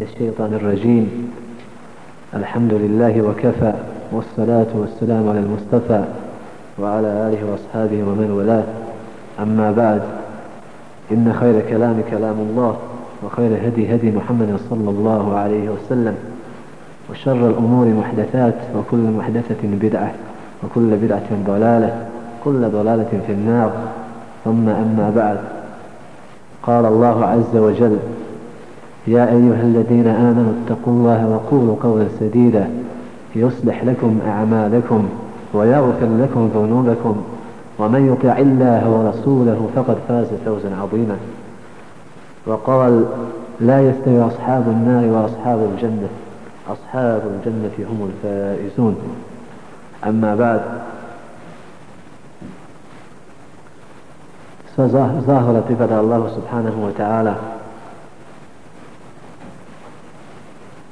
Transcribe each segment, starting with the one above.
الشيطان الرجيم. الحمد لله وكفى والصلاة والسلام على المصطفى وعلى آله وأصحابه ومن والاه. أما بعد إن خير كلام كلام الله وخير هدي هدي محمد صلى الله عليه وسلم وشر الأمور محدثات وكل محدثة بدعة وكل بدعة ضلالة كل ضلالة في النار. ثم أما بعد قال الله عز وجل يا أيها الذين آمنوا اتقوا الله وقولوا قولا سديدا يصلح لكم أعمالكم ويغفر لكم ذنوبكم ومن يطع الله ورسوله فقد فاز فوزا عظيما. وقال لا يستوي أصحاب النار وأصحاب الجنة أصحاب الجنة هم الفائزون. أما بعد سظاهرة pripada الله سبحانه وتعالى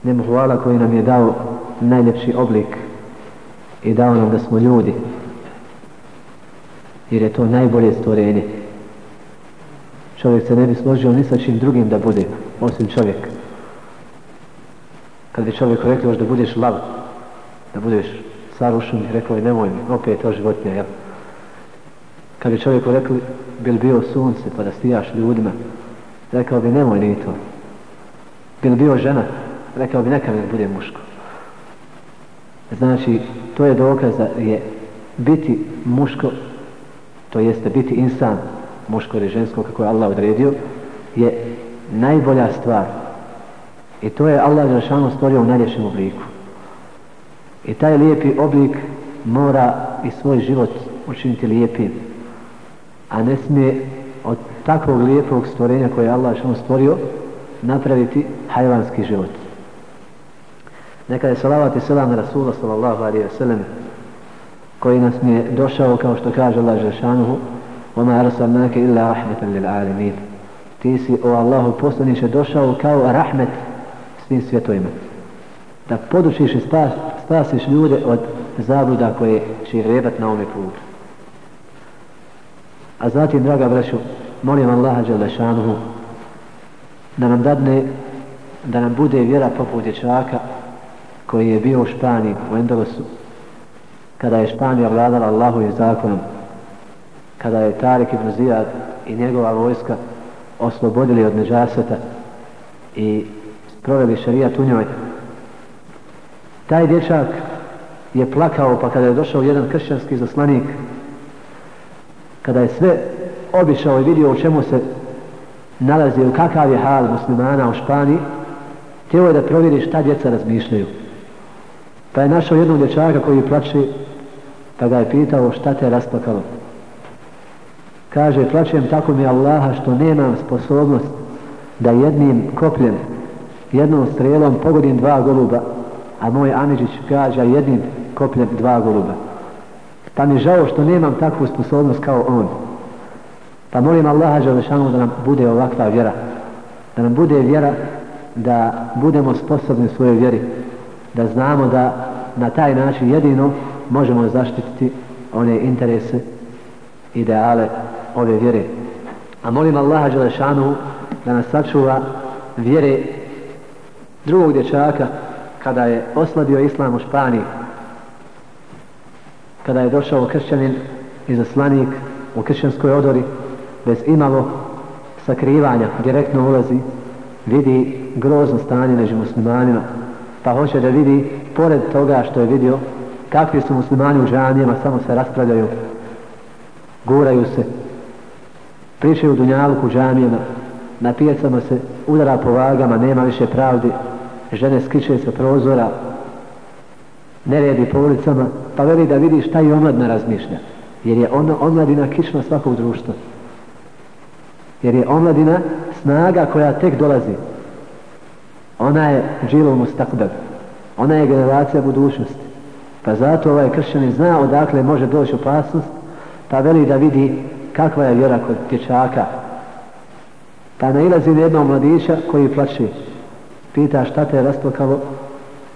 njemu hvala koji nam je dao najljepši oblik i dao nam da smo ljudi jer je to najbolje stvorenje. Čovjek se ne bi složio ni sa čim drugim da bude osim čovjek. Kad bi čovjek rekao da budeš lav da budeš sarušen rekao je nemoj mi opet je to životinja jel? kad bi čovjek rekao bil bio sunce pa da stijaš ljudima rekao bi nemoj ni to. Bil bio žena rekao bi neka mi bude muško. Znači, to je dokaz da je biti muško, to jeste biti insan, muško ili žensko, kako je Allah odredio, je najbolja stvar. I to je Allah Žešanu stvorio u najljepšem obliku. I taj lijepi oblik mora i svoj život učiniti lijepim. A ne smije od takvog lijepog stvorenja koje je Allah Žešanu stvorio napraviti hajvanski život. Neka je salavat i selam na Rasula sallallahu alaihi wa sallam koji nas mi je došao kao što kaže Allah Žešanuhu وَمَا أَرْسَلْنَاكَ إِلَّا رَحْمَةً لِلْعَالِمِينَ Ti si o Allahu poslaniše došao kao rahmet svim svjetovima. Da podučiš i spas, spasiš ljude od zabluda koje će rebat na ome putu. A zatim, draga braću, molim Allaha Đelešanuhu da nam dadne da nam bude vjera poput dječaka koji je bio u Španiji, u Endelosu, kada je Španija vladala Allahovim zakonom, kada je Tarik ibn Zijad i njegova vojska oslobodili od nežaseta i proveli šarijat u njoj. Taj dječak je plakao pa kada je došao jedan kršćanski zaslanik, kada je sve obišao i vidio u čemu se nalazi, u kakav je hal muslimana u Španiji, htio je da provjeri šta djeca razmišljaju. Pa je našao jednog dječaka koji plače, pa ga je pitao šta te je rasplakalo. Kaže, plačem tako mi Allaha što nemam sposobnost da jednim kopljem, jednom strelom pogodim dva goluba, a moj Aniđić gađa jednim kopljem dva goluba. Pa mi žao što nemam takvu sposobnost kao on. Pa molim Allaha Želešanu da nam bude ovakva vjera. Da nam bude vjera da budemo sposobni svojoj vjeri da znamo da na taj način jedino možemo zaštititi one interese ideale ove vjere. A molim Allaha Đelešanu da nas sačuva vjere drugog dječaka kada je oslabio islam u Španiji kada je došao kršćanin i zaslanik u kršćanskoj odori bez imalo sakrivanja direktno ulazi vidi grozno stanje među muslimanima pa hoće da vidi pored toga što je vidio kakvi su muslimani u džanijama samo se raspravljaju. Guraju se. Pričaju dunjaluku u džanijama na pijacama se udara po vagama nema više pravdi. Žene skiče se prozora. Neredi po ulicama pa veli da vidi šta i omladna razmišlja. Jer je ono, omladina kičma svakog društva. Jer je omladina snaga koja tek dolazi ona je džilu mustakbel ona je generacija budućnosti. Pa zato ovaj kršćanin zna odakle može doći opasnost pa veli da vidi kakva je vjera kod dječaka. Pa nailazi na jednog mladića koji plače. Pita šta te je rasplakalo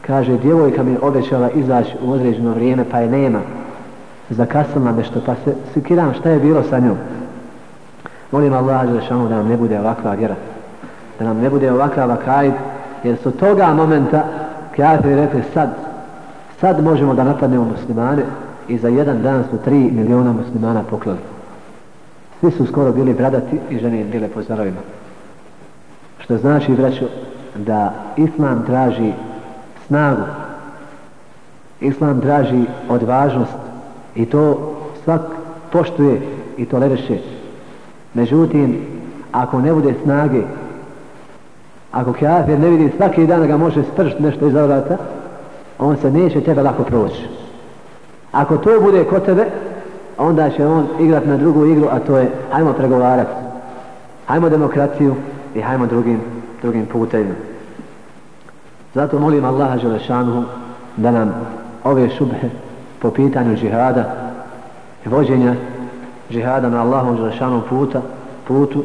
kaže djevojka mi je obećala izaći u određeno vrijeme pa je nema. Zakasala nešto pa se sikiram šta je bilo sa njom? Molim Allah da nam ne bude ovakva vjera. Da nam ne bude ovakva vakajd jer su toga momenta kafiri rekli sad sad možemo da napadnemo muslimane i za jedan dan su tri miliona muslimana poklali. Svi su skoro bili bradati i žene bile po zarovima. Što znači braću da islam traži snagu. Islam traži odvažnost i to svak poštuje i toleriše. Međutim ako ne bude snage ako kafir ne vidi svaki dan da ga može spržiti nešto iz vrata on se neće tebe lako proći. Ako to bude kod tebe onda će on igrat na drugu igru a to je hajmo pregovarati hajmo demokraciju i hajmo drugim drugim putem. Zato molim Allaha Želešanuhu da nam ove šubhe po pitanju džihada i vođenja džihada na Allahom Želešanuhu puta putu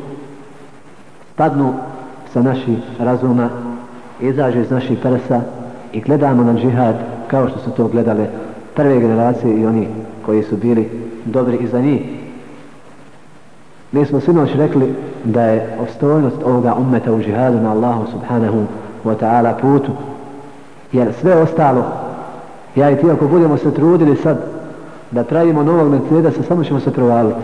padnu sa naših razuma izađe iz naših prsa i gledamo na džihad kao što su to gledale prve generacije i oni koji su bili dobri iza njih. Mi smo sinoć rekli da je ostojnost ovoga ummeta u džihadu na Allahu subhanahu wa ta'ala putu. Jer sve ostalo ja i ti ako budemo se trudili sad da pravimo novog Mercedesa samo ćemo se provaliti.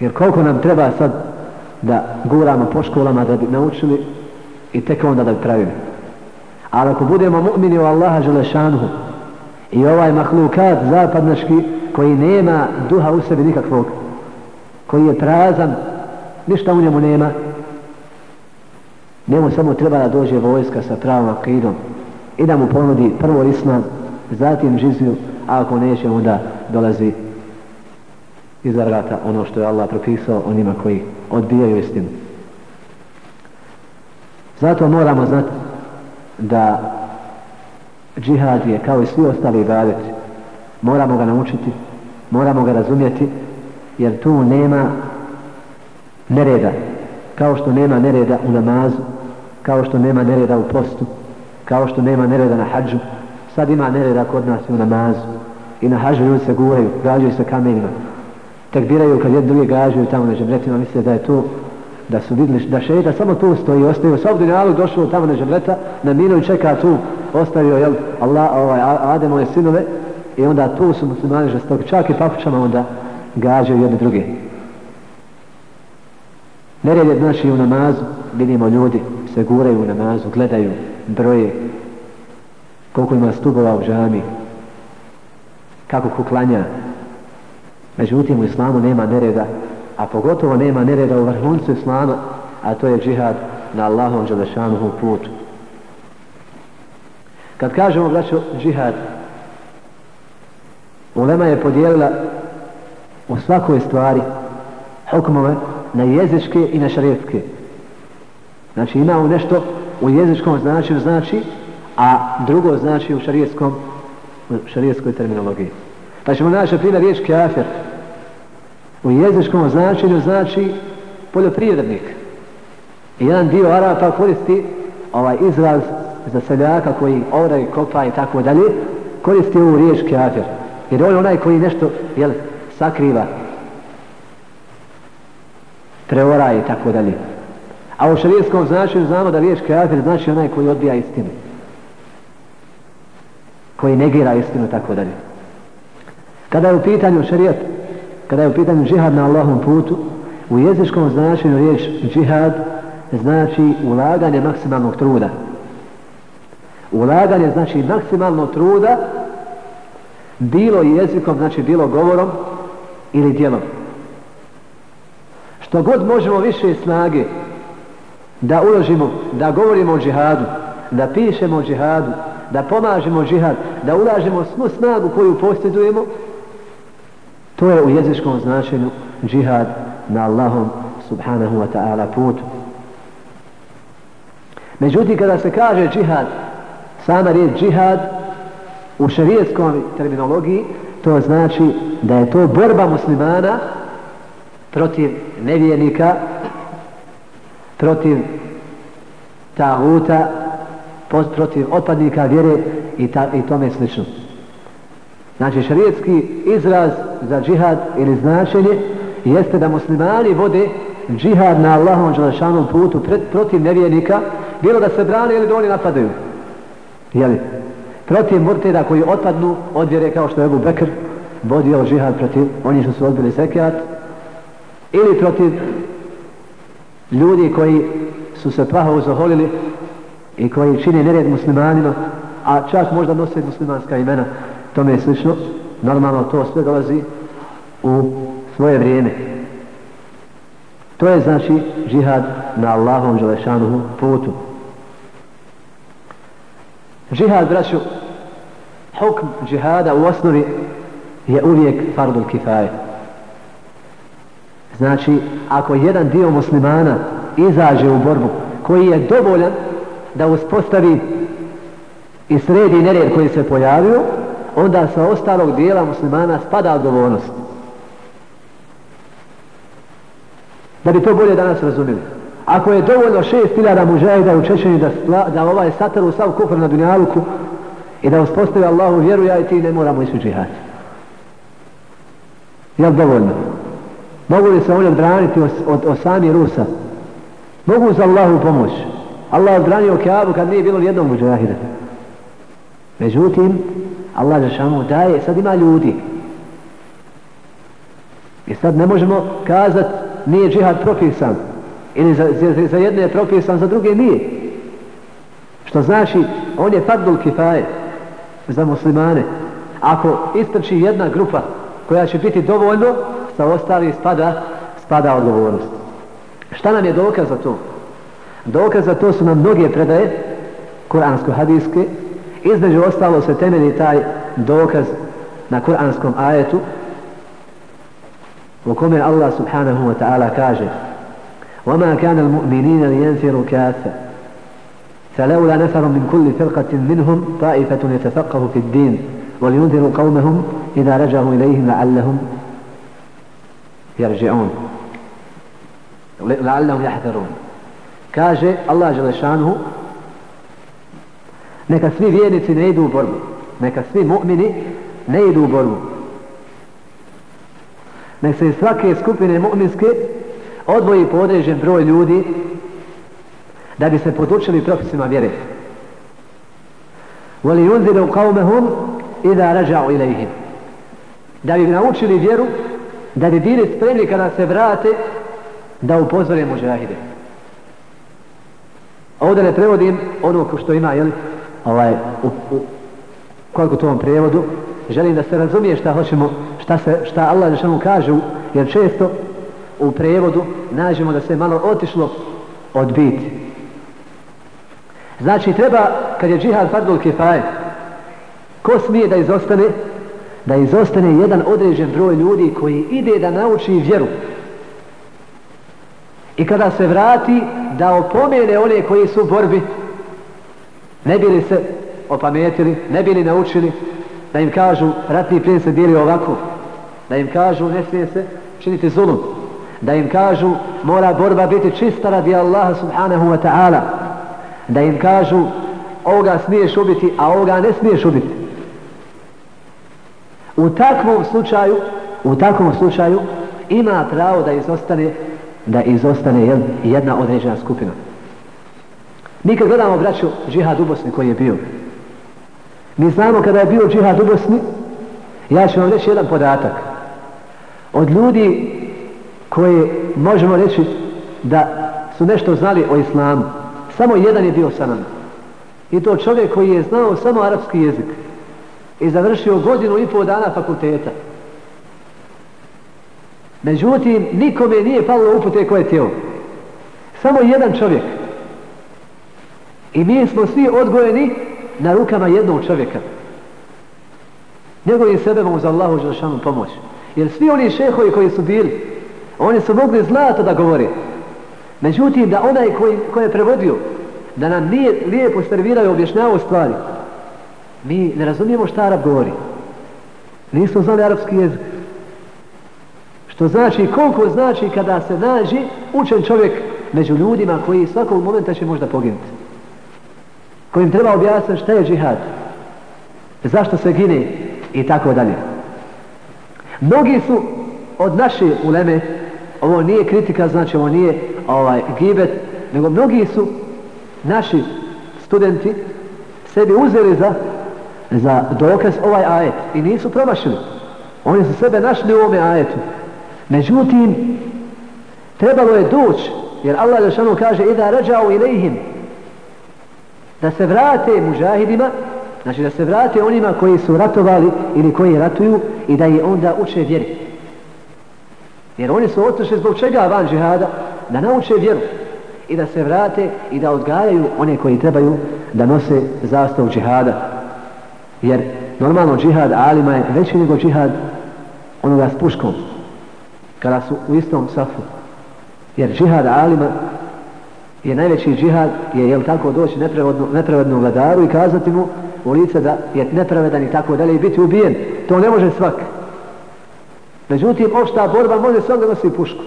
Jer koliko nam treba sad da guramo po školama da bi naučili i tek onda da bi pravili. Ali ako budemo mu'mini u Allaha Želešanhu i ovaj mahlukat zapadnaški koji nema duha u sebi nikakvog koji je prazan ništa u njemu nema njemu samo treba da dođe vojska sa pravom akidom i da mu ponudi prvo islam zatim žiziju a ako neće onda dolazi iz ono što je Allah propisao onima koji odbijaju istinu. Zato moramo znati da džihad je kao i svi ostali ibadeti moramo ga naučiti moramo ga razumjeti jer tu nema nereda. Kao što nema nereda u namazu kao što nema nereda u postu kao što nema nereda na hađu sad ima nereda kod nas i u namazu. I na hađu ljudi se guraju gađaju se kamenima takbiraju kad jedni drugi gažuju tamo na žemretima misle da je to da su vidjeli da šeita samo tu stoji ostaju sa ovdje došao došlo tamo na žemreta na minu i čeka tu ostavio jel Allah ovaj Ademove sinove i onda tu su muslimani žestoki čak i papučama onda gađaju jedne druge. Nered je znači u namazu vidimo ljudi se guraju u namazu gledaju broje koliko ima stubova u džami kako kuklanja međutim u islamu nema nereda a pogotovo nema nereda u vrhuncu islama a to je džihad na Allahom želešanuhu putu. Kad kažemo braćo džihad ulema je podijelila u svakoj stvari hukmove na jezičke i na šarijetske. Znači imamo nešto u jezičkom značenju znači a drugo znači u šarijetskom u šarijetskoj terminologiji. Pa ćemo naći na primjer riječ kafir u jezičkom značenju znači poljoprivrednik. I jedan dio Arapa koristi ovaj izraz za seljaka koji ora i kopa i tako dalje koristi ovu riječ kafir. Jer on je onaj koji nešto jel, sakriva preora i tako dalje. A u šarijskom značenju znamo da riječ kafir znači onaj koji odbija istinu. Koji negira istinu tako dalje. Kada je u pitanju šarijat, kada je u pitanju džihad na Allahom putu u jezičkom značenju riječ džihad znači ulaganje maksimalnog truda. Ulaganje znači maksimalno truda bilo jezikom znači bilo govorom ili djelom. Što god možemo više snage da uložimo da govorimo o džihadu da pišemo o džihadu da pomažemo džihad da ulažemo svu snagu koju posjedujemo to je u jezičkom značenju džihad na Allahom subhanahu wa ta'ala putu. Međutim kada se kaže džihad sama riječ džihad u šarijetskom terminologiji to znači da je to borba muslimana protiv nevjernika protiv taguta protiv otpadnika vjere i, ta, i tome slično znači šarijetski izraz za džihad ili značenje jeste da muslimani vode džihad na Allahom Đelešanom putu pred, protiv nevjernika, bilo da se brane ili da oni napadaju. Jeli? Protiv murteda koji otpadnu od vjere kao što je Ebu Bekr vodio džihad protiv oni što su odbili zekijat ili protiv ljudi koji su se plaho uzoholili i koji čine nered muslimanima, a čak možda nose muslimanska imena, tome je slično, normalno to sve dolazi u svoje vrijeme. To je znači džihad na Allahom želešanuhu putu. Džihad, braću, hukm džihada u osnovi je uvijek fardul kifaje. Znači, ako jedan dio muslimana izađe u borbu koji je dovoljan da uspostavi i sredi nered koji se pojavio, onda sa ostalog dijela muslimana spada odgovornost. Da bi to bolje danas razumili. Ako je dovoljno šest hiljada mužajda u Čečeni da, da ovaj sataru sav kufr na dunjaluku i da uspostavi Allahu vjeru, ja i ti ne moramo ići u džihad. Jel dovoljno? Mogu li se oni odbraniti od, od, od sami Rusa? Mogu za Allahu pomoć. Allah odbranio Kaabu kad nije bilo jednog mužahida. Međutim, Allah Žešanu daje, sad ima ljudi. I sad ne možemo kazati nije džihad propisan. Ili za, za, za jedne je propisan, za druge nije. Što znači, on je fadul kifaje za muslimane. Ako istrči jedna grupa koja će biti dovoljno, sa ostali spada, spada odgovornost. Šta nam je dokaz za to? Dokaz za to su nam mnoge predaje, kuransko-hadijske, između ostalo se temelji taj dokaz na kuranskom ajetu, u kome Allah subhanahu wa ta'ala kaže وَمَا كَانَ الْمُؤْمِنِينَ لِيَنْفِرُوا كَافَ فَلَوْلَا نَفَرٌ مِنْ كُلِّ فِرْقَةٍ مِنْهُمْ طَائِفَةٌ يَتَفَقَّهُ فِي الدِّينِ وَلْيُنْذِرُوا قَوْمَهُمْ إِذَا رَجَعُوا إِلَيْهِمْ لَعَلَّهُمْ يرجعون لعلهم يحذرون kaže Allah Želešanuhu neka svi vjernici ne idu u borbu. Neka svi mu'mini ne idu u borbu. Nek se iz svake skupine mu'minske odvoji po određen broj ljudi da bi se podučili propisima vjere. Voli unziru qavmehum idha rađa'u ilaihim da bi naučili vjeru da bi bili spremni kada se vrate da upozore muđahide. Ovdje ne prevodim ono što ima, jel, ovaj, u, u koliko tom prevodu, želim da se razumije šta hoćemo, šta, se, šta Allah da mu kaže, jer često u prevodu nađemo da se malo otišlo od biti. Znači treba, kad je džihad fardul kifaj, ko smije da izostane, da izostane jedan određen broj ljudi koji ide da nauči vjeru. I kada se vrati, da opomene one koji su u borbi, ne bili se opametili, ne bili naučili, da im kažu ratni plijen se dijeli ovako, da im kažu ne smije se činiti zulum, da im kažu mora borba biti čista radi Allaha subhanahu wa ta'ala, da im kažu ovoga smiješ ubiti, a ovoga ne smiješ ubiti. U takvom slučaju, u takvom slučaju ima pravo da izostane da izostane jedna određena skupina. Mi kad gledamo braću džihad u Bosni koji je bio, mi znamo kada je bio džihad u Bosni, ja ću vam reći jedan podatak. Od ljudi koji možemo reći da su nešto znali o islamu, samo jedan je bio sa nama. I to čovjek koji je znao samo arapski jezik i završio godinu i pol dana fakulteta. Međutim, nikome nije palo upute koje tijelo. Samo jedan čovjek. I mi smo svi odgojeni na rukama jednog čovjeka. Njegovim sebema uz Allahu želšanu pomoć. Jer svi oni šehovi koji su bili, oni su mogli zlato da govore. Međutim, da onaj koji, koji je prevodio, da nam nije lijepo servirao i objašnjavao stvari, Mi ne razumijemo šta Arab govori. Nismo znali arapski jezik. Što znači, koliko znači kada se nađe učen čovjek među ljudima koji svakog momenta će možda poginuti. Kojim treba objasniti šta je džihad. Zašto se gine i tako dalje. Mnogi su od naše uleme ovo nije kritika, znači ovo nije ovaj, gibet, nego mnogi su naši studenti sebi uzeli za, za dokaz ovaj ajet i nisu promašili. Oni su sebe našli u ovome ajetu. Međutim, trebalo je doći, jer Allah Žešanu kaže Ida rađao ilihim da se vrate mužahidima, znači da se vrate onima koji su ratovali ili koji ratuju i da je onda uče vjeri. Jer oni su otišli zbog čega van džihada? Da nauče vjeru i da se vrate i da odgajaju one koji trebaju da nose zastav džihada. Jer normalno džihad alima je veći nego džihad onoga s puškom kada su u istom safu. Jer džihad alima je najveći džihad je jel tako doći nepravednom vladaru i kazati mu u lice da je nepravedan i tako dalje i biti ubijen. To ne može svak. Međutim, opšta borba može svak da nosi pušku.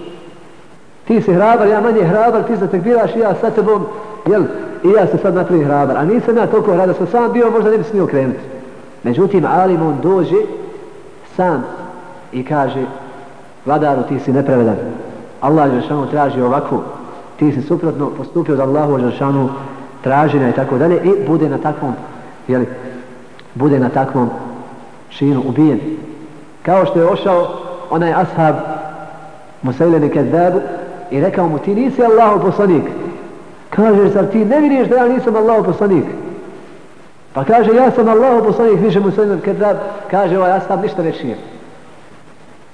Ti si hrabar, ja manje hrabar, ti se tekbiraš i ja sa tebom, jel, i ja se sad napravim hrabar. A nisam ja toliko hrabar, sam sam bio, možda ne bi smio krenuti. Međutim, Alim on dođe sam i kaže, vladaru, ti si nepravedan. Allah je traži ovako, ti si suprotno postupio od Allahu Žešanu traženja i tako dalje i bude na takvom, jeli, bude na takvom činu ubijen. Kao što je ošao onaj ashab Musajleni Kedabu i rekao mu ti nisi Allahu poslanik. Kaže, zar ti ne vidiš da ja nisam Allahu poslanik? Pa kaže, ja sam Allahu poslanik, više Musajleni Kedab, kaže ovaj ashab, ništa ne šijem.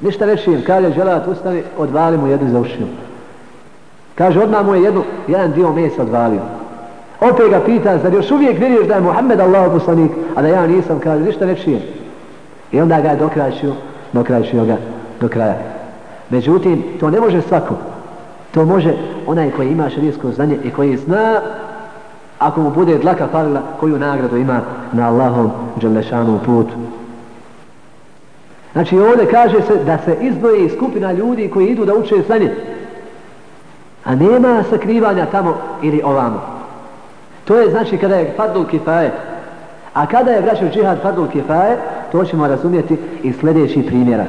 Ništa ne šijem, kaže, želat ustavi, odvali mu jednu za ušiju. Kaže, odmah mu je jednu, jedan dio mesa odvalio. Opet ga pita, zar još uvijek vjeruješ da je Muhammed Allahu poslanik, a da ja nisam, kaže, ništa ne čijem. I onda ga je dokrajšio, dokrajšio ga do kraja. Međutim, to ne može svako. To može onaj koji ima šarijsko znanje i koji zna ako mu bude dlaka falila koju nagradu ima na Allahom dželešanu putu. Znači ovdje kaže se da se izdvoji skupina ljudi koji idu da uče znanje. A nema sakrivanja tamo ili ovamo. To je znači kada je fardul Kifaje. A kada je vraćao džihad fardul Kifaje, to ćemo razumjeti i sljedeći primjera.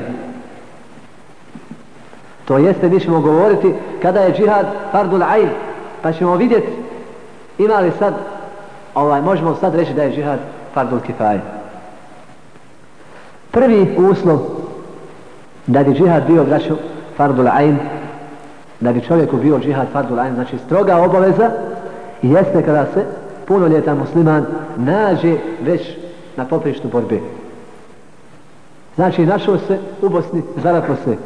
To jeste, mi ćemo govoriti kada je džihad Fardul ajn, pa ćemo vidjeti ima li sad, ovaj, možemo sad reći da je džihad Fardul Kifaje. Prvi uslov da bi džihad bio vraćao Fardul ajn da bi čovjeku bio džihad Fardul Ain, znači stroga obaveza, jeste kada se punoljetan musliman nađe već na poprištu borbe. Znači, našao se u Bosni, zarapo se.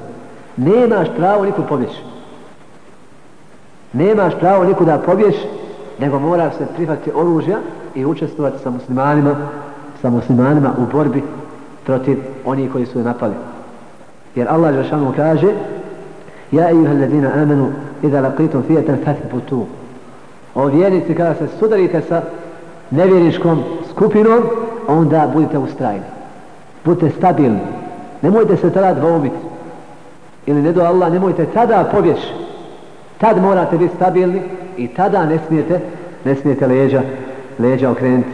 Nemaš pravo nikud pobjeć. Nemaš pravo nikud da pobjeć, nego moraš se prihvatiti oružja i učestvovati sa muslimanima, sa muslimanima u borbi protiv onih koji su je napali. Jer Allah Žešanu kaže Ja ejuha ladina amenu idha laqitum fijetan fathbutu. O vjernici kada se sudarite sa nevjeriškom skupinom, onda budite ustrajni budite stabilni. Nemojte se tada dvoumiti. Ili ne do Allah, nemojte tada pobjeći. Tad morate biti stabilni i tada ne smijete, ne smijete leđa, leđa okrenuti.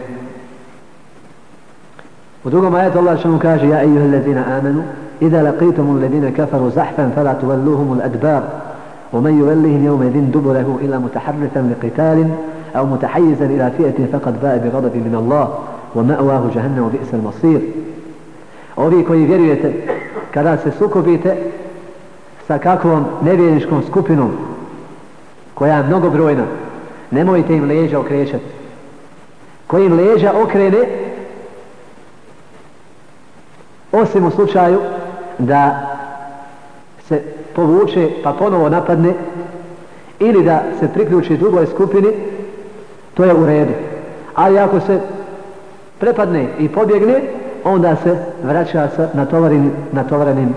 U drugom ajetu Allah što mu kaže Ja ejuha allazina amanu Ida laqitum allazina kafaru zahfan fala tuvalluhum al-adbar ومن يولهم يومئذ دبره إلا متحرثا لقتال أو متحيزا إلى فئة فقد باء بغضب من الله ومأواه جهنم وبئس المصير ovi koji vjerujete kada se sukobite sa kakvom nevjerničkom skupinom koja je mnogobrojna nemojte im leđa okrećati koji im leđa okrene osim u slučaju da se povuče pa ponovo napadne ili da se priključi drugoj skupini to je u redu ali ako se prepadne i pobjegne onda se vraća sa natovarenim, natovarenim,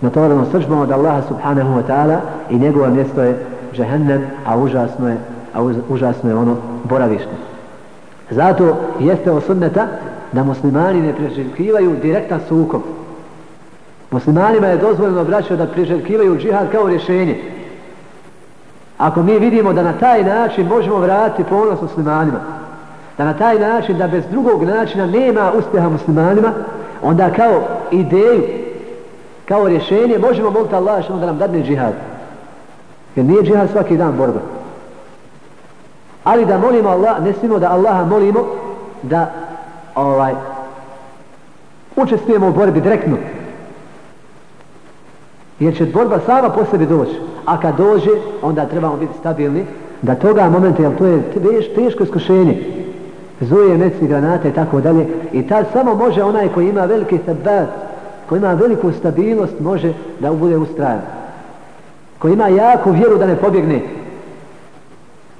natovarenom srđbom od Allaha subhanahu wa ta'ala i njegovo mjesto je džehennem, a užasno je, a užasno je ono boravište. Zato jeste osudneta da muslimani ne preživkivaju direktan sukob. Muslimanima je dozvoljeno braćo da priželjkivaju džihad kao rješenje. Ako mi vidimo da na taj način možemo vratiti ponos muslimanima, da na taj način, da bez drugog načina nema uspjeha muslimanima, onda kao ideju, kao rješenje, možemo moliti Allah što da nam dadne džihad. Jer nije džihad svaki dan borba. Ali da molimo Allah, ne smimo da Allaha molimo da ovaj učestvujemo u borbi direktno. Jer će borba sama po sebi doći. A kad dođe, onda trebamo biti stabilni da toga momenta, jer to je teško iskušenje, zuje, meci, granate i tako dalje, i tad samo može onaj koji ima veliki sabat, koji ima veliku stabilnost, može da bude ustrajan. Koji ima jaku vjeru da ne pobjegne.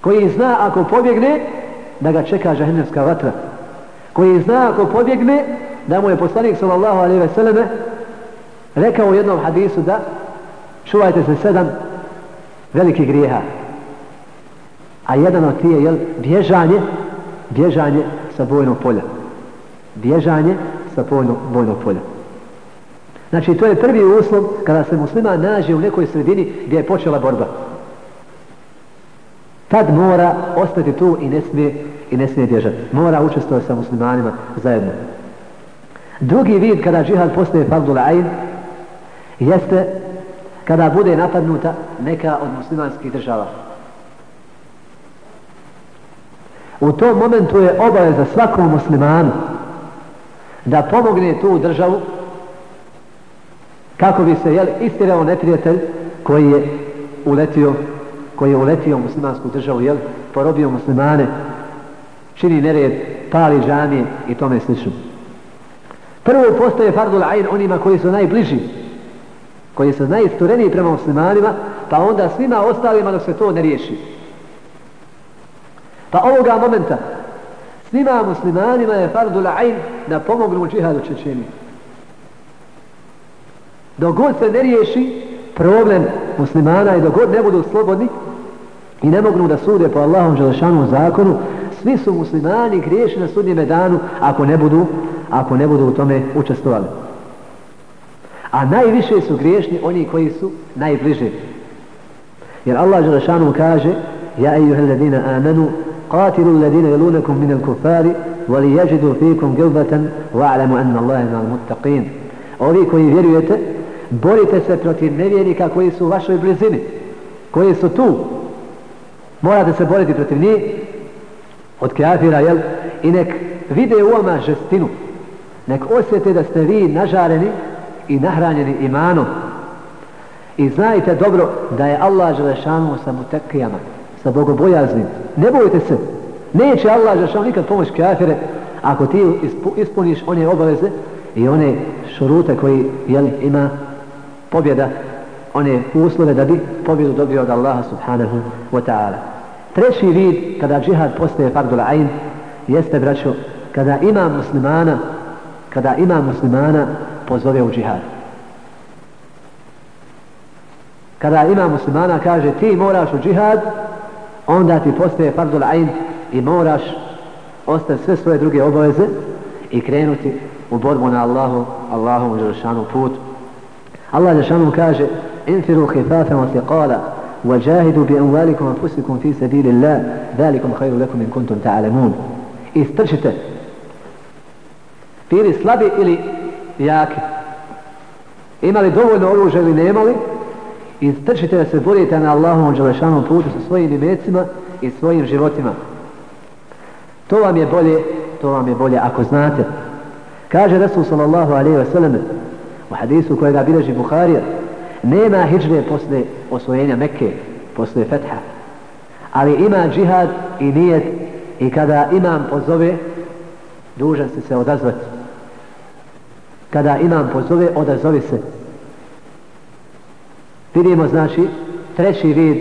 Koji zna ako pobjegne, da ga čeka žahenevska vatra. Koji zna ako pobjegne, da mu je poslanik sallallahu alaihi ve selleme rekao u jednom hadisu da čuvajte se sedam velikih grijeha. A jedan od tije je bježanje bježanje sa bojnog polja. Bježanje sa bojnog, bojnog polja. Znači to je prvi uslov kada se muslima nađe u nekoj sredini gdje je počela borba. Tad mora ostati tu i ne smije i ne smije bježati mora učestvovati sa muslimanima zajedno. Drugi vid kada džihad postaje fardul ain jeste kada bude napadnuta neka od muslimanskih država. U tom momentu je obaveza svakom muslimanu da pomogne tu državu kako bi se jel, istirao neprijatelj koji je uletio koji je uletio u muslimansku državu jel, porobio muslimane čini nered, pali džamije i tome slično. Prvo postoje fardul ain onima koji su najbliži koji su najistureniji prema muslimanima pa onda svima ostalima dok se to ne riješi Pa ovoga momenta svima muslimanima je fardu la'in da pomognu džihadu Čečeni. Dok god se ne riješi problem muslimana i dok god ne budu slobodni i ne mogu da sude po Allahom želešanom zakonu, svi su muslimani griješi na sudnjeme danu ako ne budu, ako ne budu u tome učestovali. A najviše su griješni oni koji su najbliže. Jer Allah Đelešanu kaže Ja ejuhel ladina amanu قاتلوا الذين يلونكم من الكفار وليجدوا فيكم قلبة واعلموا أن الله من المتقين Ovi koji vjerujete, borite se protiv nevjernika koji su u vašoj blizini, koji su tu. Morate se boriti protiv njih, od kafira, jel? I nek vide u vama žestinu, nek osjete da ste vi nažareni i nahranjeni imanom i znajte dobro da je Allah želešanu sa mutekijama sa bogobojaznim. Ne bojte se. Neće Allah Želešanu nikad pomoći kafire ako ti ispuniš one obaveze i one šurute koji jel, ima pobjeda, one uslove da bi pobjedu dobio od Allaha subhanahu wa ta'ala. Treći vid kada džihad postaje fardul ayn jeste, braćo, kada ima muslimana kada ima muslimana pozove u džihad. Kada ima muslimana kaže ti moraš u džihad onda ti postaje fardul ayn i moraš ostati sve svoje druge obaveze i krenuti u borbu na Allahu, Allahom želešanu put. Allah želešanu kaže infiru hifafa wa thiqala وجاهدوا بأموالكم وأنفسكم في سبيل الله ذلكم خير لكم إن كنتم تعلمون istrčite bili slabi ili jaki imali dovoljno oružja ili nemali i trčite da se borite na Allahom dželešanom putu sa svojim imecima i svojim životima. To vam je bolje, to vam je bolje ako znate. Kaže Resul sallallahu alaihi wa sallam u hadisu kojega bileži Bukharija, nema hijdžne posle osvojenja Mekke, posle fetha, ali ima džihad i nijet i kada imam pozove, dužan se se odazvati. Kada imam pozove, odazovi se Vidimo znači treći vid,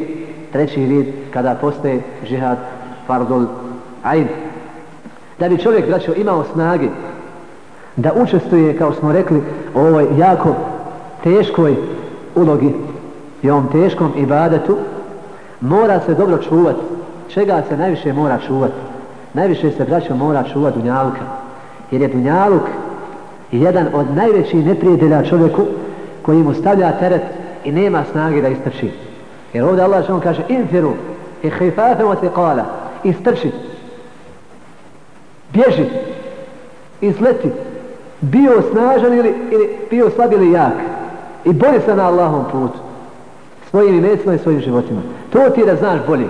treći vid kada postoje žihad fardul ayn. Da bi čovjek braćo imao snage da učestvuje kao smo rekli u ovoj jako teškoj ulogi i ovom teškom ibadetu mora se dobro čuvati. Čega se najviše mora čuvati? Najviše se braćo mora čuvati dunjaluka. Jer je dunjaluk jedan od najvećih neprijatelja čovjeku koji mu stavlja teret i nema snage da istrči. Jer ovdje Allah što kaže infiru i hifafe wa tiqala istrči bježi izleti bio snažan ili, ili bio slab ili jak i bori se na Allahom putu svojim imecima i svojim životima. To ti da znaš bolje.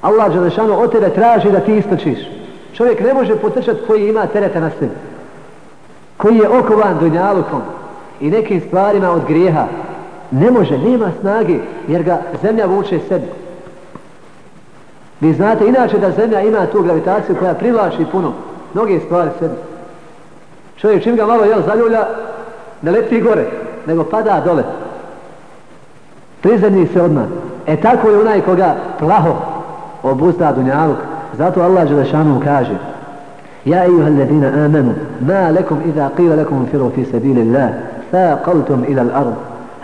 Allah Đelešanu od tebe traži da ti istrčiš Čovjek ne može potrčati koji ima tereta na sebi. Koji je okovan dunjalukom i nekim stvarima od grijeha. Ne može, nema snage jer ga zemlja vuče sebi. Vi znate inače da zemlja ima tu gravitaciju koja privlači puno mnoge stvari sebi. Čovjek čim ga malo jel, zaljulja, ne leti gore, nego pada dole. Prizemni se odmah. E tako je onaj koga plaho obuzda dunjaluk. Zato Allah Želešanu kaže Ja ejuha alladina amanu ma lekum iza qila lekum firu fi sabili Allah faqaltum ila al-ard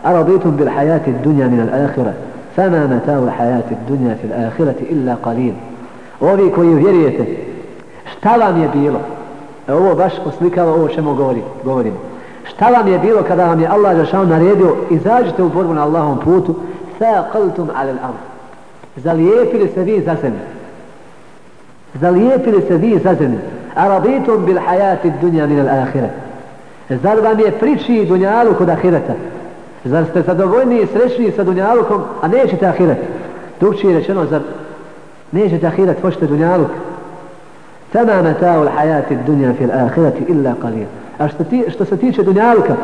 araditum bil hayati dunja min al-akhira fama matau hayati dunja fil akhirati illa qalil Ovi koji vjerujete šta vam je bilo e ovo baš oslikava ovo čemu govori, govorimo šta vam je bilo kada vam je Allah Želešanu naredio izađite u borbu na Allahom putu faqaltum ala al-ard zalijepili se vi za zemlju. Zalijepili se vi za zemlju. Arabitum bil hajati dunja min al ahire. Zar vam je priči dunjalu kod ahireta? Zar ste zadovoljni i srećni sa dunjalukom, a nećete ahiret? Će je rečeno, zar nećete ahiret, hoćete dunjaluk? Fama metao al hajati dunja fil ahireti illa qalil. A što, ti, što se tiče dunjaluka,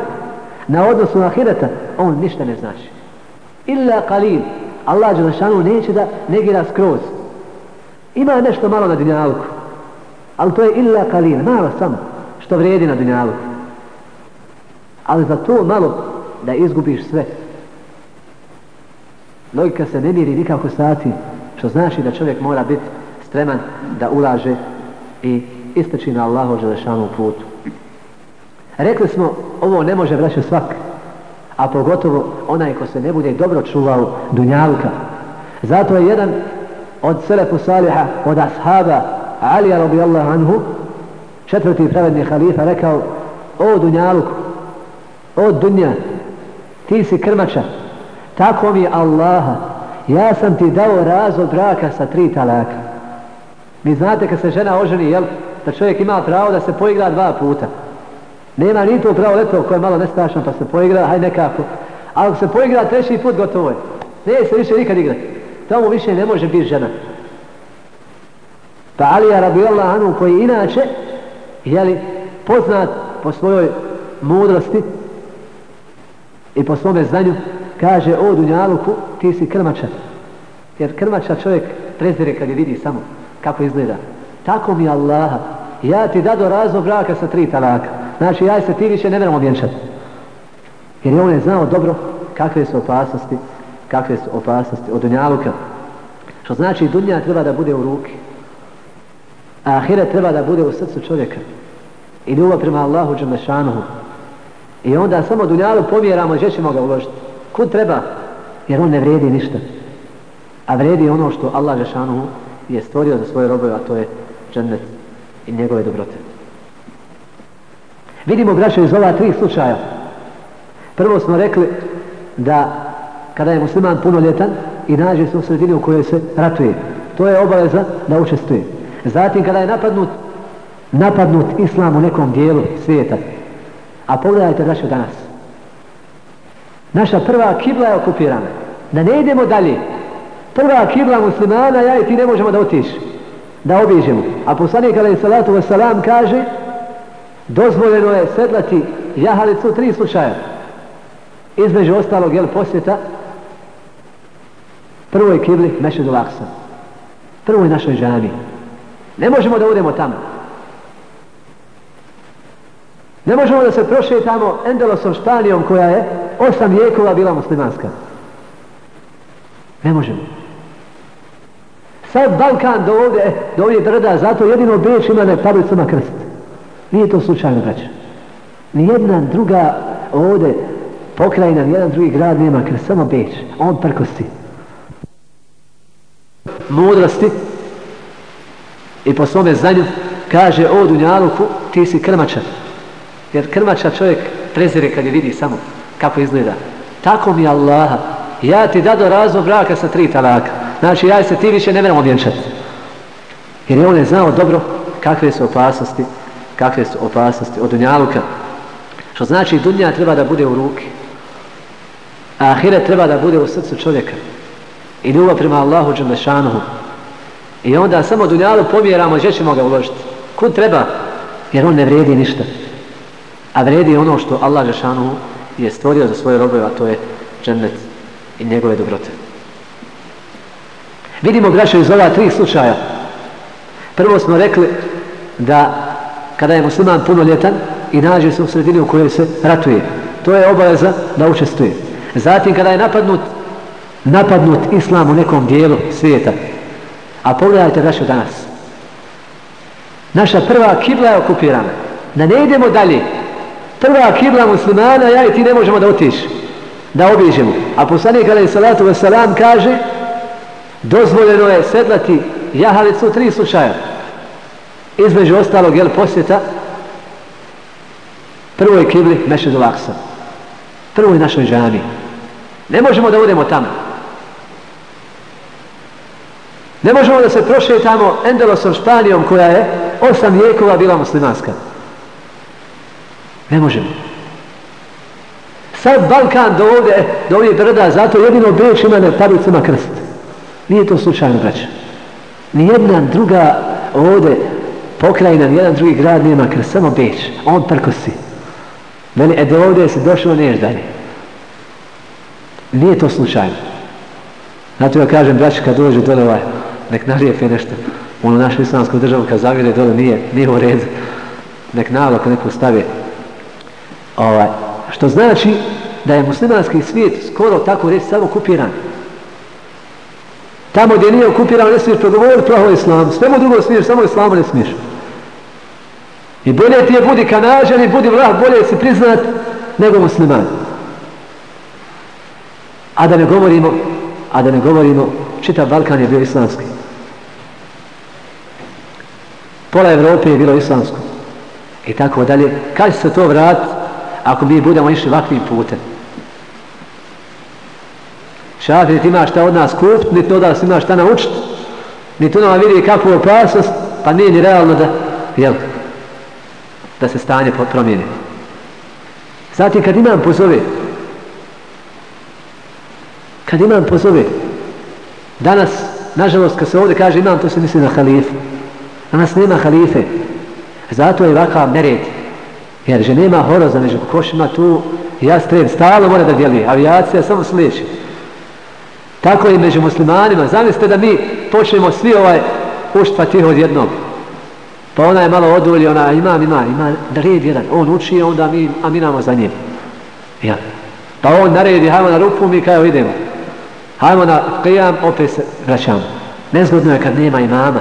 na odnosu na ahireta, on ništa ne znači. Illa qalil. Allah Đelešanu neće da negira skroz. Ima nešto malo na dunjalku. Ali to je illa kalina, malo samo, što vredi na dunjalku. Ali za to malo da izgubiš sve. Logika se ne miri nikako sati, što znači da čovjek mora biti streman da ulaže i isteči na Allahu Želešanu putu. Rekli smo, ovo ne može vraćati svak a pogotovo onaj ko se ne bude dobro čuvao dunjalka. Zato je jedan od selefu saliha, od ashaba Alija radijallahu anhu, četvrti pravedni halifa, rekao o Dunjaluk, o dunja, ti si krmača, tako mi Allaha, ja sam ti dao razvod braka sa tri talaka. Vi znate kad se žena oženi, jel, da čovjek ima pravo da se poigra dva puta. Nema ni to pravo leto koje je malo nestašno pa se poigra, haj nekako. A ako se poigra treći put, gotovo je. Ne se više nikad igrati. Tamo više ne može biti žena. Pa Alija radijallahu anhu koji inače je li poznat po svojoj mudrosti i po svome znanju kaže o Dunjaluku ti si krmača. Jer krmača čovjek prezire kad je vidi samo kako izgleda. Tako mi Allaha ja ti dado razlog braka sa tri talaka. Znači, ja se ti više ne meramo vjenčati. Jer je on je znao dobro kakve su opasnosti, kakve su opasnosti od dunjaluka. Što znači, dunja treba da bude u ruki. A ahiret treba da bude u srcu čovjeka. I ljubav prema Allahu Đalešanuhu. I onda samo dunjalu pomjeramo gdje ćemo ga uložiti. Kud treba? Jer on ne vredi ništa. A vredi ono što Allah Đalešanuhu je stvorio za svoje robove, a to je džennet i njegove dobrote. Vidimo, braćo, iz ova tri slučaja. Prvo smo rekli da kada je musliman punoljetan i nađe se u sredini u kojoj se ratuje, to je obaveza da učestuje. Zatim kada je napadnut, napadnut islam u nekom dijelu svijeta, a pogledajte braćo danas. Naša prva kibla je okupirana. Da ne idemo dalje. Prva kibla muslimana, ja i ti ne možemo da otiš. Da obiđemo. A poslanik alaih salatu wasalam kaže dozvoljeno je sedlati jahalicu tri slučaja. Između ostalog, jel, posjeta prvoj kibli Mešedu Laksa. Prvoj našoj džami. Ne možemo da udemo tamo. Ne možemo da se prošetamo Endelosom Španijom koja je osam vijekova bila muslimanska. Ne možemo. Sad Balkan do ovdje, do ovdje drda, zato jedino Beč ima na tablicama krst. Nije to slučajno, braća. Nijedna druga ovde pokrajina, nijedan drugi grad nema krst, samo Beč. On prkosti. Mudrosti i po svome znanju kaže o Dunjaluku ti si krmača. Jer krmača čovjek prezire kad je vidi samo kako izgleda. Tako mi Allaha. Ja ti dado razvoj braka sa tri talaka. Znači ja se ti više ne vremo vjenčati. Jer je on je znao dobro kakve su opasnosti kakve su opasnosti od dunjaluka. Što znači dunja treba da bude u ruki. A ahiret treba da bude u srcu čovjeka. I ljubav prema Allahu Đelešanuhu. I onda samo dunjalu pomjeramo gdje ćemo ga uložiti. Kud treba? Jer on ne vredi ništa. A vredi ono što Allah Đelešanuhu je stvorio za svoje robove, a to je džennet i njegove dobrote. Vidimo braćo iz ova tri slučaja. Prvo smo rekli da kada je musliman punoljetan i nađe se u sredini u kojoj se ratuje, to je obaveza da učestuje. Zatim kada je napadnut napadnut islam u nekom dijelu svijeta. A pogledajte braćo danas. Naša prva kibla je okupirana. Da ne idemo dalje. Prva kibla muslimana, ja i ti ne možemo da otiš. Da obiđemo. A poslanik alaih salatu wasalam kaže dozvoljeno je sedlati jahalicu tri slučaja. Između ostalog, jel, posjeta prvoj kibli Mešedu Laksa. Prvoj našoj džami. Ne možemo da udemo tamo. Ne možemo da se prošetamo Endelosom Španijom koja je osam vijekova bila muslimanska. Ne možemo. Sad Balkan do ovdje, do ovdje brda, zato jedino Beč ima na tablicama krst. Nije to slučajno, braća. Nijedna druga ovdje pokrajina, nijedan drugi grad nema krst, samo Beč. On prkosi. Meni, e do ovdje se došlo, niješ dalje. Nije to slučajno. Zato ja kažem, braća, kad dođe dole ovaj, nek nalijepe nešto. Ono naš islamsku državu kad zavire dole nije, nije u redu. Nek nalog neko stavi. Ovaj, što znači da je muslimanski svijet skoro tako reći samo okupiran. Tamo gdje nije okupiran ne smiješ progovoriti praho islam. Sve mu drugo smiješ, samo islamu ne smiješ. I bolje ti je budi kanažan i budi vlah, bolje si priznat nego musliman. A da ne govorimo, a da ne govorimo, čitav Balkan je bio islamski. Pola Evrope je bilo islamsko. I tako dalje. Kad se to vrat ako mi budemo išli ovakvim putem? Šafir, ti imaš šta od nas kupt, niti od nas ima šta naučit, niti ona vidi kakvu opasnost, pa nije ni realno da, jel, da se stanje promijeni. Zatim kad imam pozove, kad imam pozove, danas, nažalost, kad se ovdje kaže imam, to se misli na halifu. Danas nema halife. Zato je ovakav nered. Jer že nema horoza među košima tu, ja strem, stalo mora da djeluje. Avijacija samo sliječi. Tako i među muslimanima. Zamislite da mi počnemo svi ovaj uštva tih od jednog. Pa ona je malo odulje, ona ima, ima, ima red jedan. On uči, onda mi, a mi namo za njim. Ja. Pa on naredi, hajmo na rupu, mi kao idemo. Hajmo na qiyam, opet se vraćamo. Nezgodno je kad nema imama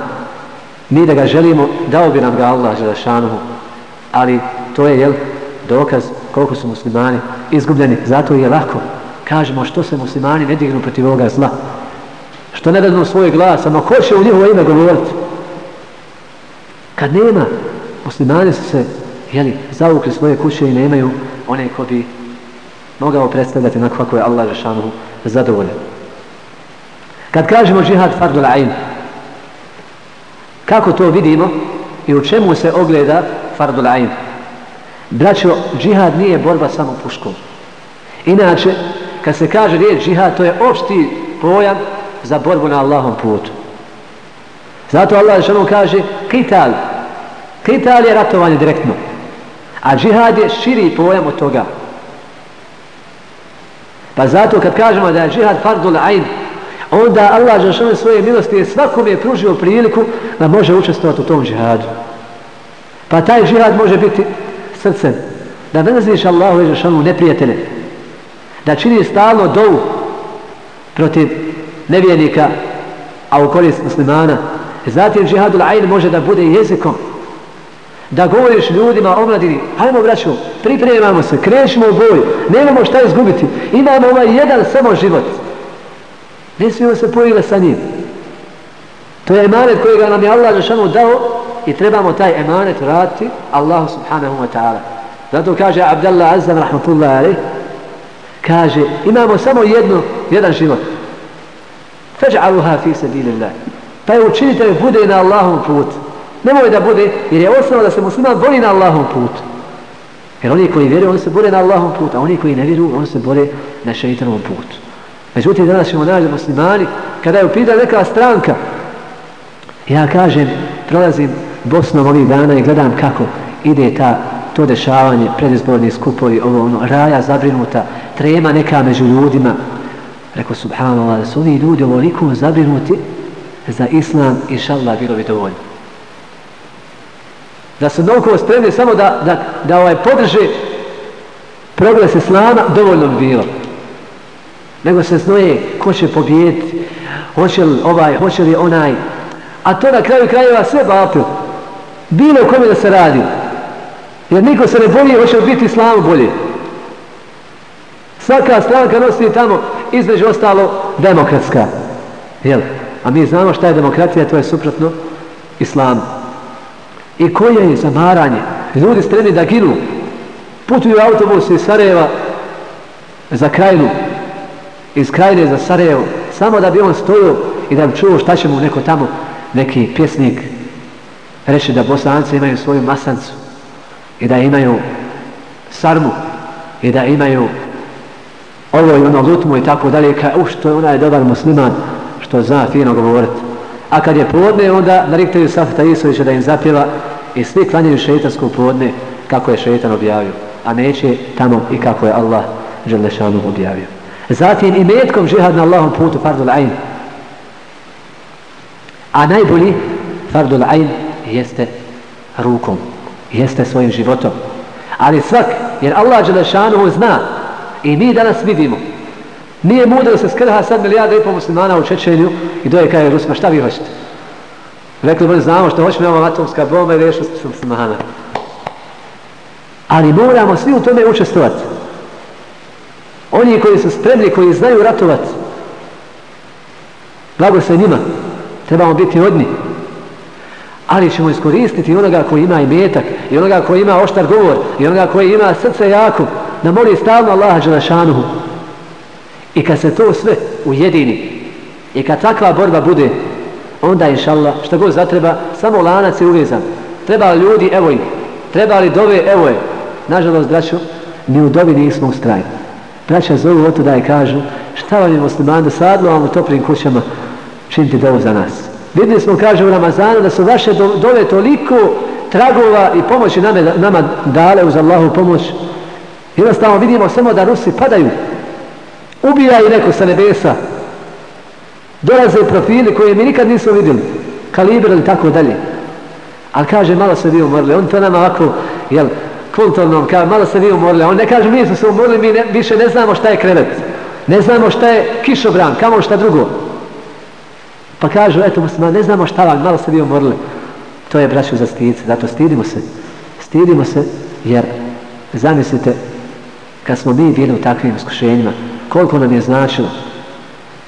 mi da ga želimo, dao bi nam ga Allah Želešanuhu, ali to je jel, dokaz koliko su muslimani izgubljeni, zato je lako. Kažemo što se muslimani ne dignu protiv ovoga zla. Što ne dadnu svoj glas, ono ko će u njihovo ime govoriti? Kad nema, muslimani su se jeli, zavukli svoje kuće i nemaju one ko bi mogao predstavljati na kako je Allah Želešanuhu zadovoljen. Kad kažemo džihad fardul ayn, Kako to vidimo i u čemu se ogleda fardul ayn? Braćo, džihad nije borba samo puškom. Inače, kad se kaže riječ džihad, to je opšti pojam za borbu na Allahom putu. Zato Allah što kaže kital. Kital je ratovanje direktno. A džihad je širi pojam od toga. Pa zato kad kažemo da je džihad fardul ayn, onda Allah Žešanu svoje milosti je svakom je pružio priliku da može učestvovati u tom džihadu. Pa taj džihad može biti srcem. Da ne Allahu i Žešanu neprijatelje. Da čini stalno dovu protiv nevjernika, a u korist muslimana. Zatim džihadul ajn može da bude jezikom. Da govoriš ljudima, omladini, hajmo braću, pripremamo se, krećemo u boj, nemamo šta izgubiti. Imamo ovaj jedan samo život. Ne smijemo se poigrati sa njim. To je emanet kojega nam je Allah Žešanu dao i trebamo taj emanet vratiti Allahu subhanahu wa ta'ala. Zato kaže Abdallah Azzam rahmatullahi alaih, kaže imamo samo jedno, jedan život. Faj'aluha fi sabilillah. Pa je učinite da bude na Allahom put. Nemoj da bude, jer je osnova da se musliman boli na Allahom put. Jer oni koji vjeruju, oni se bore na Allahom putu, a oni koji ne vjeruju, oni se bore na šeitanovom putu. Međutim, danas ćemo naći muslimani, kada je upita neka stranka, ja kažem, prolazim Bosnom ovih dana i gledam kako ide ta, to dešavanje, predizborni skupovi, ovo ono, raja zabrinuta, trema neka među ljudima. Rekao, subhanallah, da su ovi ljudi ovoliko zabrinuti za islam, inša Allah, bilo bi dovoljno da su mnogo spremni samo da, da, da ovaj podrže progres islama, dovoljno bi bilo. Nego se znoje ko će pobijediti, hoće li ovaj, hoće li onaj. A to na kraju krajeva sve batil. Bilo kome da se radi. Jer niko se ne boli, hoće li biti islamu bolje. Svaka stranka nosi tamo između ostalo demokratska. Jel? A mi znamo šta je demokratija, to je suprotno islamu i koje je zamaranje. Ljudi spremni da ginu. Putuju autobus iz Sarajeva za krajinu. Iz krajine za Sarajevo. Samo da bi on stojio i da bi čuo šta će mu neko tamo, neki pjesnik reći da bosanci imaju svoju masancu i da imaju sarmu i da imaju ovo i ono lutmu i tako dalje. Kaj, u što je onaj dobar musliman što zna fino govoriti. A kad je podne, onda nariktaju Safeta Isovića da im zapjeva i svi klanjaju šeitansko podne kako je šeitan objavio. A neće tamo i kako je Allah Želešanu objavio. Zatim i metkom žihad na Allahom putu fardul ayn. A najbolji fardul ayn jeste rukom. Jeste svojim životom. Ali svak, jer Allah Želešanu zna i mi danas vidimo Nije mudro se skrha sad milijarda i pol muslimana u Čečenju i doje kaj je Rusima, šta vi hoćete? Rekli bi, znamo što hoćemo, imamo atomska bomba i rešimo se muslimana. Ali moramo svi u tome učestovati. Oni koji su spremni, koji znaju ratovati, blago se njima, trebamo biti od njih. Ali ćemo iskoristiti onoga koji ima i metak, i onoga koji ima oštar govor, i onoga koji ima srce jako, da moli stalno Allaha Đelešanuhu. I kad se to sve ujedini i kad takva borba bude, onda inša Allah, što god zatreba, samo lanac je uvezan. Treba li ljudi, evo ih. Treba li dove, evo je. Nažalost, braću, ni u dobi nismo ustrajni. Braća zovu oto to da je kažu, šta vam je musliman da sadlo vam u toplim kućama činiti dovu za nas. Vidili smo, kaže u Ramazanu, da su vaše dove toliko tragova i pomoći nama, nama dale uz Allahu pomoć. Jednostavno vidimo samo da Rusi padaju ubija i neko sa nebesa dolaze profili koje mi nikad nismo vidjeli kalibra ili tako dalje ali kaže malo se vi umorili on to nama ovako jel, kulturnom kaže malo se vi umorili on ne kaže mi smo se umorili mi ne, više ne znamo šta je krevet. Ne znamo šta je kišobran kamo šta drugo. Pa kažu eto muslima ne znamo šta vam malo se vi umorili. To je braću za stidice zato stidimo se. Stidimo se jer zamislite kad smo mi bili u takvim iskušenjima koliko nam je značilo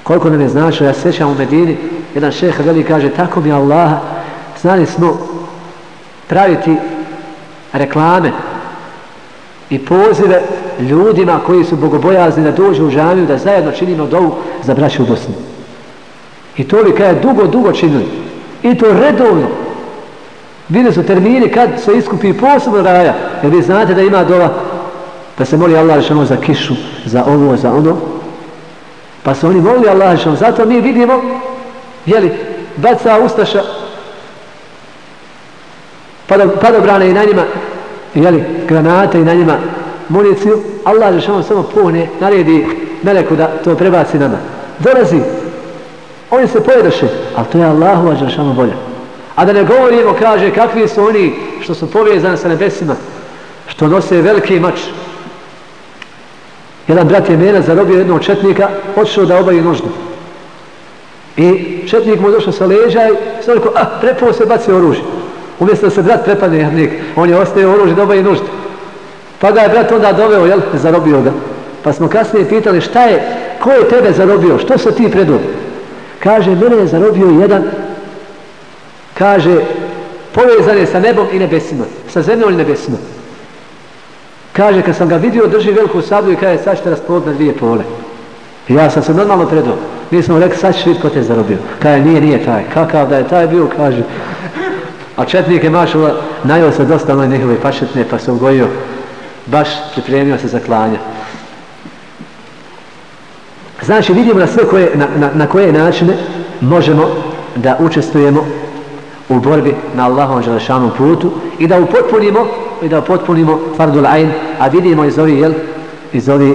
koliko nam je značilo ja svećam u Medini jedan šeha veli kaže tako mi Allah znali smo praviti reklame i pozive ljudima koji su bogobojazni da dođu u žamiju da zajedno činimo dovu za braće u Bosni i to li kada dugo dugo činili i to redovno bili su termini kad se iskupi posebno raja jer vi znate da ima dova da se moli Allah rešeno za kišu, za ovo, za ono. Pa su oni molili Allah rešeno. Zato mi vidimo, jeli, baca ustaša, padobrane i na njima, jeli, granate i na njima municiju. Allah rešeno samo pune, naredi meleku da to prebaci nama. Dolazi, oni se pojedoše, ali to je Allahu rešeno volja. A da ne govorimo, kaže, kakvi su oni što su povezani sa nebesima, što nose veliki mač, Jedan brat je mene zarobio jednog četnika, odšao da obavi nuždu. I četnik mu došao sa leđa i sve rekao, ah, prepao se, baci oružje. Umjesto da se brat prepadne jednik, on je ostaje oružje doba i nuždu. Pa ga je brat onda doveo, jel, zarobio ga. Pa smo kasnije pitali šta je, ko je tebe zarobio, što se ti predu? Kaže, mene je zarobio jedan, kaže, povezan je sa nebom i nebesima, sa zemljom i nebesima. Kaže, kad sam ga vidio, drži veliku sablju i kaže, sad ćete raspolog na dvije pole. I ja sam se normalno predao. Mi smo rekli, sad ćeš vidjeti ko te zarobio. Kaže, nije, nije taj. Kakav da je taj bio, kaže. A četnik je mašala, najao se dosta na njihove pašetne, pa se ugojio. baš pripremio se za klanja. Znači vidimo na sve koje, na, na, na koje načine možemo da učestvujemo u borbi na Allahom želešanom putu i da upotpunimo i da upotpunimo fardul ayn a vidimo iz ovih jel, iz ovih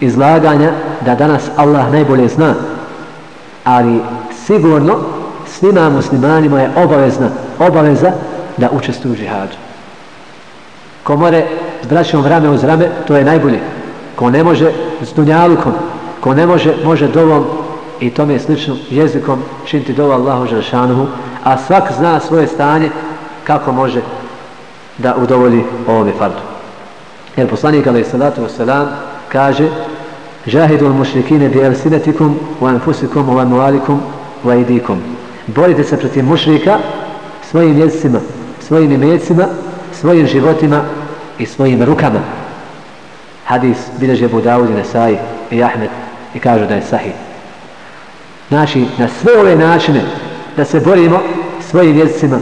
izlaganja da danas Allah najbolje zna ali sigurno svima muslimanima je obavezna obaveza da učestvuju u džihadu. Ko more s braćom rame uz rame to je najbolje. Ko ne može s dunjalukom ko ne može, može dovom i tome sličnom jezikom činiti dovu Allahu Žešanuhu a svak zna svoje stanje kako može da udovolji ovome fardu. Jer poslanik alaih salatu wasalam kaže Žahidu al mušrikine bi el sinetikum u anfusikum u anualikum u aidikum borite se protiv mušrika svojim jezicima svojim imecima svojim životima i svojim rukama. Hadis bileže Budavud i Nesai i Ahmed i kažu da je sahih. Znači na sve ove načine da se borimo svojim jezicima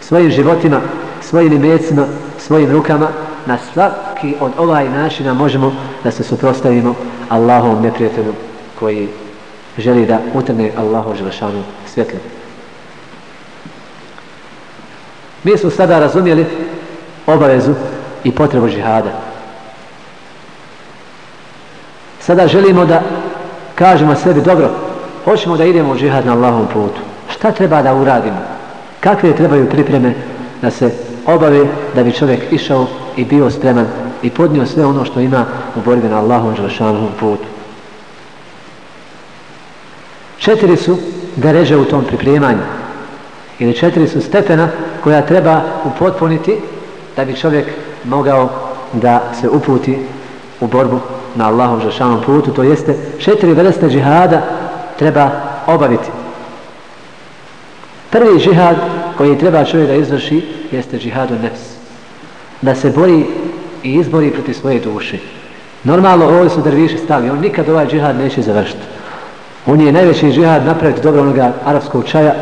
svojim životima svojim imecima svojim rukama na svaki od ovaj načina možemo da se suprostavimo Allahovom neprijatelju koji želi da utrne Allahu želešanu svjetlu mi smo sada razumjeli obavezu i potrebu žihada sada želimo da kažemo sebi dobro hoćemo da idemo u džihad na Allahom putu. Šta treba da uradimo? Kakve trebaju pripreme da se obave da bi čovjek išao i bio spreman i podnio sve ono što ima u borbi na Allahom želešanom putu? Četiri su dereže u tom pripremanju ili četiri su stepena koja treba upotpuniti da bi čovjek mogao da se uputi u borbu na Allahom žašanom putu. To jeste četiri vrste džihada treba obaviti. Prvi džihad koji treba čovjek da izvrši jeste džihadu nefs. Da se bori i izbori protiv svoje duše. Normalno ovdje su drviši stavi on nikad ovaj džihad neće završiti. On je najveći džihad napraviti dobro onoga arapskog čaja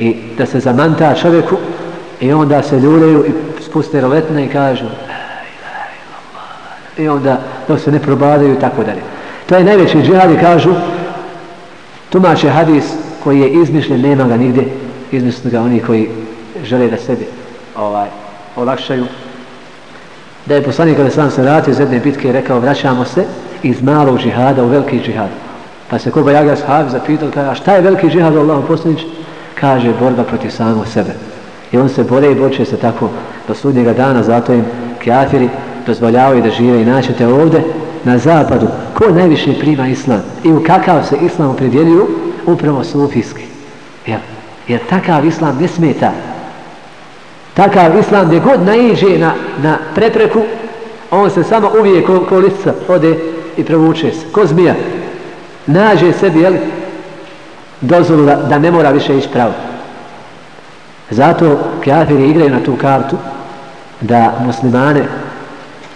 i da se zamanta čovjeku i onda se ljuleju i spuste roletne i kažu i onda dok se ne probadaju i tako dalje. To je najveći džihad i kažu tumače hadis koji je izmišljen nema ga nigdje. Izmislili ga oni koji žele da sebi ovaj, olakšaju. Da je poslanik kada sam se vratio iz jedne bitke i rekao vraćamo se iz malog džihada u veliki džihad. Pa se Koba Jaga sahabi zapitao kaže, a šta je veliki džihad Allah poslanič kaže borba protiv samog sebe. I on se bore i boče se tako do sudnjega dana zato im kjafiri dozvoljavaju da žive. I naćete ovde na zapadu ko najviše prima islam i u kakav se islam opredjeljuju? Upravo sufijski. Jer, jer takav islam ne smeta? Takav islam gdje god naiđe na, na prepreku on se samo uvije ko, ko lica ode i prevuče se. Ko zmija? Nađe sebi jel, dozvolu da, da ne mora više ići pravo. Zato kafiri igraju na tu kartu da muslimane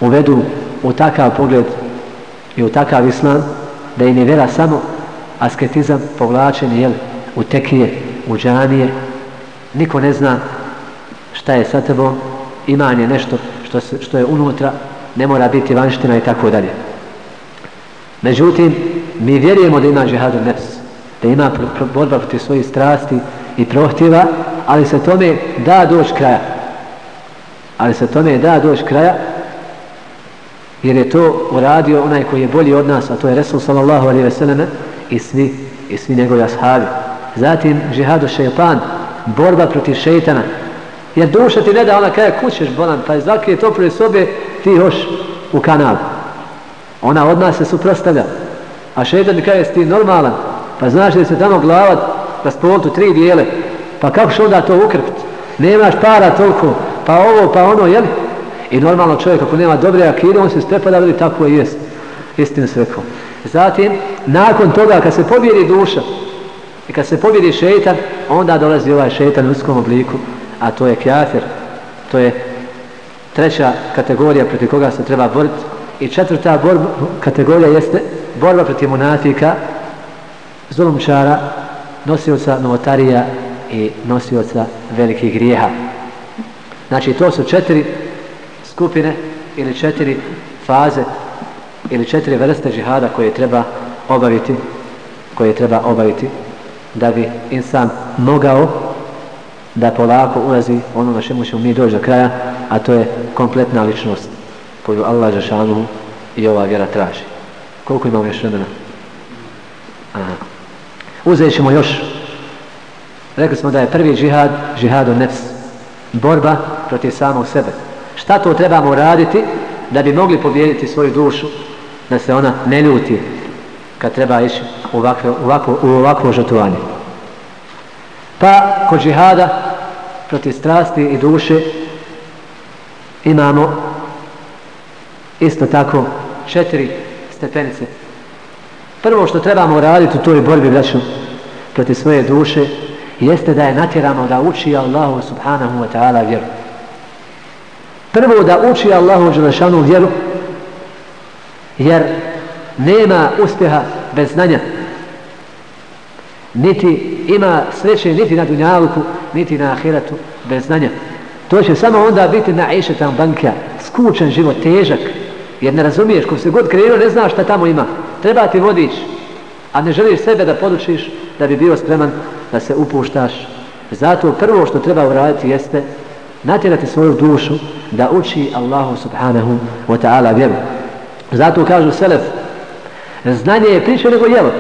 uvedu u takav pogled i u takav islam da im je vera samo asketizam povlačenje jel, u tekije, u džanije niko ne zna šta je sa tebom iman je nešto što, se, što je unutra ne mora biti vanština i tako dalje. Međutim mi vjerujemo da ima džihadu nefs da ima borba protiv svojih strasti i prohtjeva ali se tome da doć kraja. Ali se tome da doć kraja jer je to uradio onaj koji je bolji od nas a to je Resul sallallahu alaihi ve selleme i svi, i svi njegovi ashabi. Zatim žihadu šeitan borba protiv šeitana. Jer duša ti ne da ona kada kućeš bolan pa izvaki je to pre sobe ti još u kanal. Ona od nas se suprostavlja a šeitan ti kada ti normalan? Pa znaš da se tamo glava raspoltu tri dijele pa kako što onda to ukrpiti nemaš para toliko. Pa ovo pa ono jeli i normalno čovjek ako nema dobre akide on se stepa da vidi tako je jest. Istinu se rekao. Zatim nakon toga kad se pobjeri duša i kad se pobjeri šeitan onda dolazi ovaj šeitan u uskom obliku a to je kjafir. To je treća kategorija protiv koga se treba boriti i četvrta borba, kategorija jeste borba protiv munafika zulumčara nosioca novotarija i nosioca velikih grijeha. Znači to su četiri skupine ili četiri faze ili četiri vrste žihada koje treba obaviti koje treba obaviti da bi insan mogao da polako ulazi ono na čemu ćemo mi doći do kraja a to je kompletna ličnost koju Allah Žešanu i ova vjera traži. Koliko imamo još vremena? Uzet ćemo još rekli smo da je prvi džihad džihad od nefs borba protiv samog sebe šta to trebamo raditi da bi mogli pobijediti svoju dušu da se ona ne ljuti kad treba ići u ovakvo, ovakvo, u ovakvo žrtvovanje. Pa kod džihada protiv strasti i duše imamo isto tako četiri stepenice. Prvo što trebamo raditi u toj borbi braću protiv svoje duše jeste da je natjeramo da uči Allahu subhanahu wa ta'ala vjeru. Prvo da uči Allahu dželešanu vjeru jer nema uspjeha bez znanja. Niti ima sreće niti na dunjaluku niti na ahiretu bez znanja. To će samo onda biti na išetan banka skučen život, težak jer ne razumiješ, ko se god krenuo ne znaš šta tamo ima treba ti vodič a ne želiš sebe da podučiš da bi bio spreman da se upuštaš zato prvo što treba uraditi jeste natjerati svoju dušu da uči Allahu subhanahu wa ta'ala vjeru zato kažu selef znanje je priče nego jelo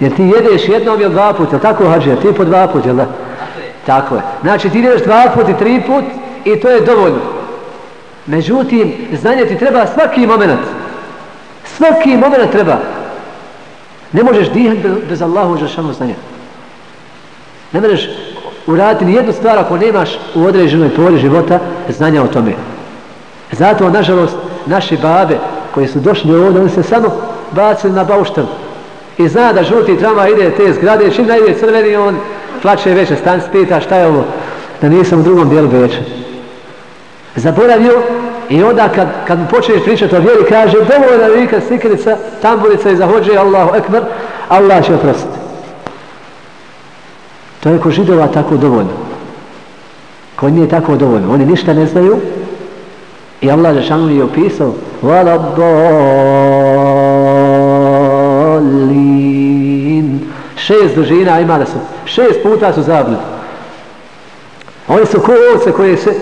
jer ti jedeš jednom ili dva put, je tako hađe, ti po dva put, jel da? Tako je. Znači ti jedeš dva put i tri put i to je dovoljno. Međutim, znanje ti treba svaki moment. Svaki moment treba. Ne možeš dihati bez, Allahu Žešanu znanja. Ne možeš uraditi ni jednu stvar ako nemaš u određenoj pori života znanja o tome. Zato, nažalost, naši babe koji su došli ovdje, oni se samo bacili na bauštel i zna da žuti trama ide te zgrade, čim najde crveni, on plače veće, stan spita šta je ovo, da nisam u drugom dijelu veće. Zaboravio i onda kad, kad mu počneš pričati o vjeri, kaže, dovoljna vika, sikrica, tamburica i zahođe, Allahu ekber, Allah će oprostiti. To je kod židova tako dovoljno. Kod nije tako dovoljno. Oni ništa ne znaju i Allah je je opisao, Vala dalin. Šest dužina imali su. Šest puta su zabili. Oni su ko ovce koje se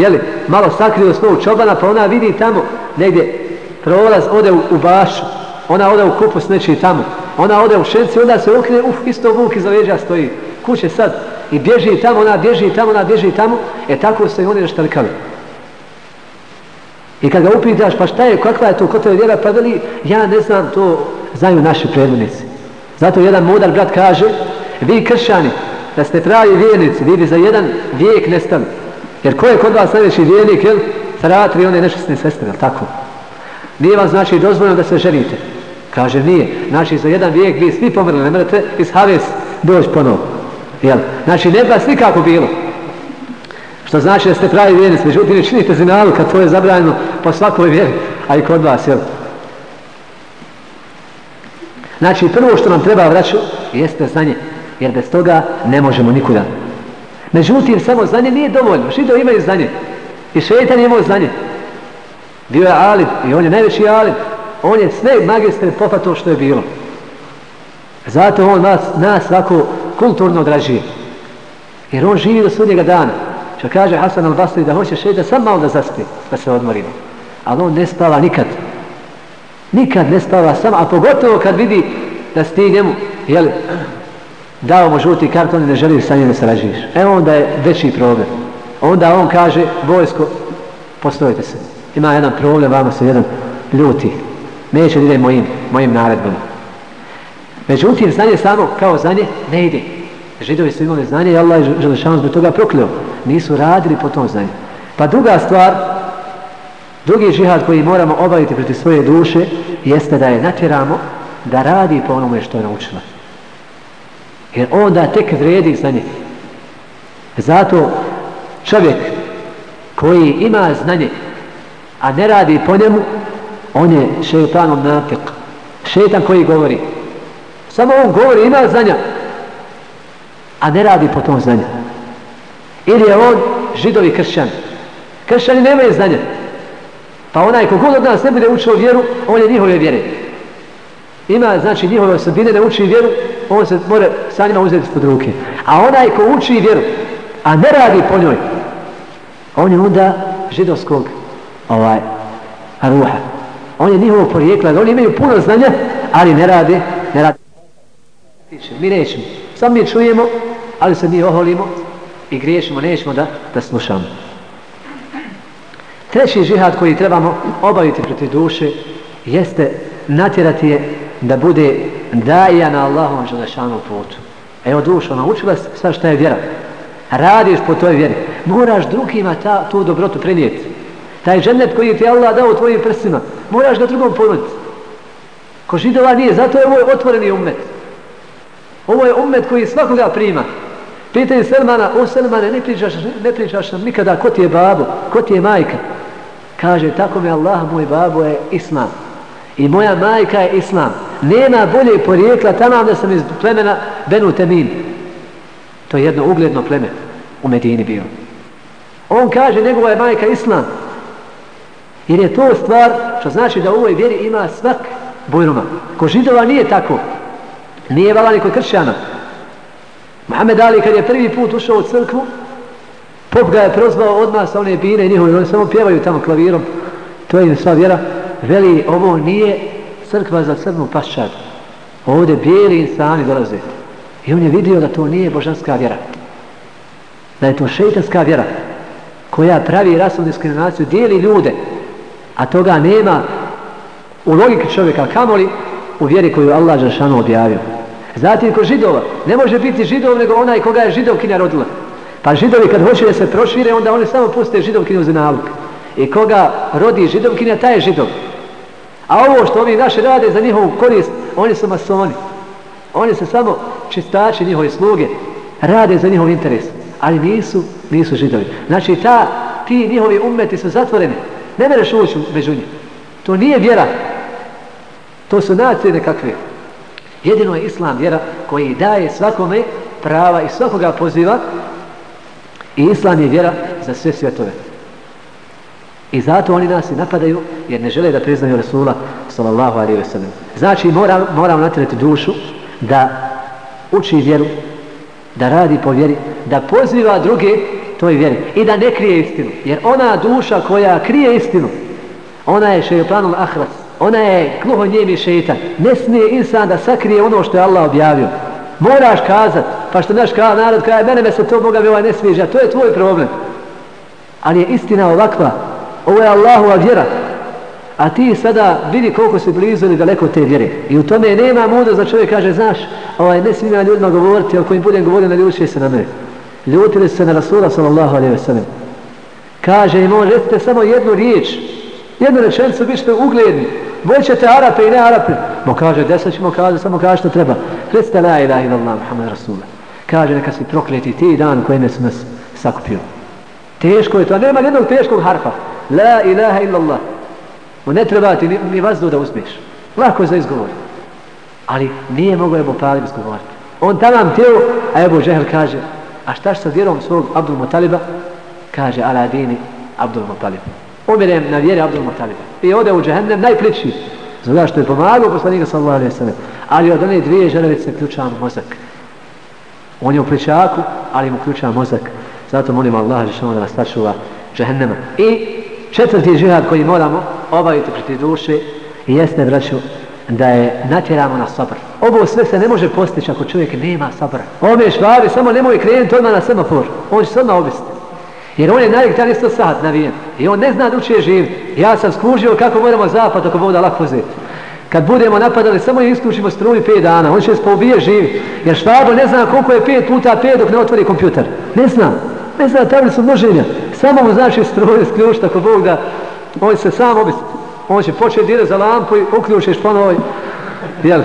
jeli, malo sakrio svog čobana, pa ona vidi tamo negdje prolaz, ode u, u bašu, ona ode u kupu s nečiji tamo, ona ode u šenci, onda se okrene, uf, isto vuk iza leđa stoji. Kuće sad? I bježi tamo, ona bježi tamo, ona bježi tamo, e tako se i oni naštalikali. I kad ga upitaš, pa šta je, kakva je to, ko to je vjera, pa veli, ja ne znam, to znaju naši predvodnici. Zato jedan mudar brat kaže, vi kršani, da ste pravi vjernici, vi bi za jedan vijek nestali. Jer ko je kod vas najveći vijenik, jel? Fratri, one nešestne sestre, jel tako? Nije vam znači dozvoljeno da se ženite. Kaže, nije. Znači, za jedan vijek vi svi pomrli, ne morate iz Haves doći ponovo. Jel? Znači, ne bi vas nikako bilo. Što znači da ste pravi vjernici, međutim ne činite zinalu kad to je zabranjeno po svakoj vjeri, a i kod vas, jel? Znači, prvo što nam treba vraću jeste znanje, jer bez toga ne možemo nikuda. Međutim, samo znanje nije dovoljno. Šido imaju znanje. I šetan imao znanje. Bio je alim i on je najveći alim. On je sve magistre pofatao što je bilo. Zato on nas, nas svako kulturno odražuje. Jer on živi do sudnjega dana. Što kaže Hasan al-Basri da hoće šeita sam malo da zaspi, da se odmorimo. Ali on ne spava nikad. Nikad ne spava sam, a pogotovo kad vidi da si ti njemu, jel, dao mu žuti karton i ne želiš sa njim da sarađuješ. E onda je veći problem. Onda on kaže, vojsko, postojite se. Ima jedan problem, vama se jedan ljuti. Neće da ide mojim, mojim naredbama. Međutim, znanje samo kao znanje ne ide. Židovi su imali znanje i Allah je Želešanu zbog toga prokleo. Nisu radili po tom znanju. Pa druga stvar, drugi žihad koji moramo obaviti proti svoje duše, jeste da je natjeramo da radi po onome što je naučila. Jer onda tek vredi znanje. Zato čovjek koji ima znanje, a ne radi po njemu, on je šeitanom natik. Šeitan koji govori. Samo on govori, ima znanja, a ne radi po tom znanju. Ili je on židovi kršćan. Kršćani nemaju znanja. Pa onaj kogod od nas ne bude učio vjeru, on je njihove vjere. Ima, znači, njihove osobine da uči vjeru, on se mora sa njima uzeti pod ruke. A onaj ko uči vjeru, a ne radi po njoj, on je onda židovskog ovaj, ruha. On je njihovo porijekla, oni imaju puno znanja, ali ne rade, ne rade. Mi nećemo, sam mi čujemo, ali se mi oholimo i griješimo, nećemo da, da slušamo. Treći žihad koji trebamo obaviti protiv duše jeste natjerati je da bude daija na Allahom želešanom putu. Evo duša, naučila se sad šta je vjera. Radiš po toj vjeri. Moraš drugima ta, tu dobrotu prenijeti. Taj džennet koji ti Allah dao u tvojim prsima, moraš ga drugom ponuditi. Ko židova nije, zato je ovo otvoreni ummet. Ovo je ummet koji svakoga prima. Pitaju Selmana, o Selmane, ne pričaš, ne pričaš nam nikada ko ti je babo, ko ti je majka. Kaže, tako mi Allah, moj babo je Islam. I moja majka je Islam. Nema bolje porijekla, tamo da sam iz plemena Benu Temin. To je jedno ugledno pleme u Medini bio. On kaže, njegova je majka Islam. Jer je to stvar, što znači da u ovoj vjeri ima svak bojruma. Ko židova nije tako. Nije vala ni kod kršćana. Mohamed Ali kad je prvi put ušao u crkvu, pop ga je prozvao odmah sa one bine njihove, oni samo pjevaju tamo klavirom. To je im sva vjera. Veli, ovo nije crkva za crnu paščad. Ovdje bijeli insani dolaze. I on je vidio da to nije božanska vjera. Da je to šeitanska vjera koja pravi rasnu diskriminaciju, dijeli ljude, a toga nema u logiki čovjeka kamoli u vjeri koju Allah Žešanu objavio. Zatim ko židova, ne može biti židov nego onaj koga je židovkinja rodila. Pa židovi kad hoće da se prošire, onda oni samo puste židovkinju za nalog. I koga rodi židovkinja, taj je židov. A ovo što oni naši rade za njihovu korist, oni su masoni. Oni su samo čistači njihove sluge, rade za njihov interes. Ali nisu, nisu židovi. Znači ta, ti njihovi umeti su zatvoreni. Ne mereš ući među njih. To nije vjera. To su nacije nekakve. Jedino je islam vjera koji daje svakome prava i svakoga poziva i islam je vjera za sve svjetove. I zato oni nas i napadaju jer ne žele da priznaju Rasula sallallahu alaihi wa sallam. Znači moram, moram natjerati dušu da uči vjeru, da radi po vjeri, da poziva druge toj vjeri i da ne krije istinu. Jer ona duša koja krije istinu, ona je šeiplanul ahras, ona je kluho njemi šeitan. Ne smije insan da sakrije ono što je Allah objavio. Moraš kazat, pa što naš kao narod kaže, mene me se to Boga bi ovaj ne sviđa, to je tvoj problem. Ali je istina ovakva, ovo je Allahova vjera. A ti sada vidi koliko si blizu ili daleko te vjere. I u tome nema muda za čovjek kaže, znaš, ovaj, ne smijem ljudima govoriti, o kojim budem govorio, ne ljuči se na mene. Ljutili se na Rasula sallallahu alaihi wa sallam. Kaže im on, recite samo jednu riječ, jednu rečenicu, bit ćete ugledni. Voćete Arape i ne Arape. Mo kaže, deset ćemo kaže, samo kaže što treba. Recite la ilaha illallah, Muhammed Rasula. Kaže, neka si prokleti ti dan kojim su nas sakupio. Teško je to, nema jednog teškog harfa. La ilaha illallah. Mo ne treba ti ni, ni vazdu da uzmeš. Lako je za izgovor. Ali nije mogo Ebu Talib izgovoriti. On tamo teo, a Ebu Žehl kaže, a šta sa vjerom svog Abdul Mutaliba? Kaže, ala dini Abdul Mutalib. Umirem na vjeri Abdul Mutaliba. I ode u džehennem najpličiji. Zbog što je pomagao poslanika sallallahu alaihi sallam. Ali od one dvije želevice već ključa mozak. On je u pličaku, ali mu ključa mozak. Zato molim Allah da nas sačuva džehennema. I četvrti žihad koji moramo obaviti proti duše jeste, braću, da je natjeramo na sabr. Ovo sve se ne može postići ako čovjek nema sabra. Ove švari samo nemoj krenuti odmah na semafor. On će se odmah obisiti. Jer on je najvijek dan isto sad navijen. I on ne zna da uče živ. Ja sam skužio kako moramo zapad ako voda lako uzeti. Kad budemo napadali, samo isključimo struju 5 dana. On će se poubije živ. Jer švabo ne zna koliko je 5 puta 5 dok ne otvori kompjuter. Ne zna. Ne zna tablicu množenja. Samo mu znači struju isključiti tako Bog da on se sam obis, On će početi dire za lampu i uključiš ponovo. Jel?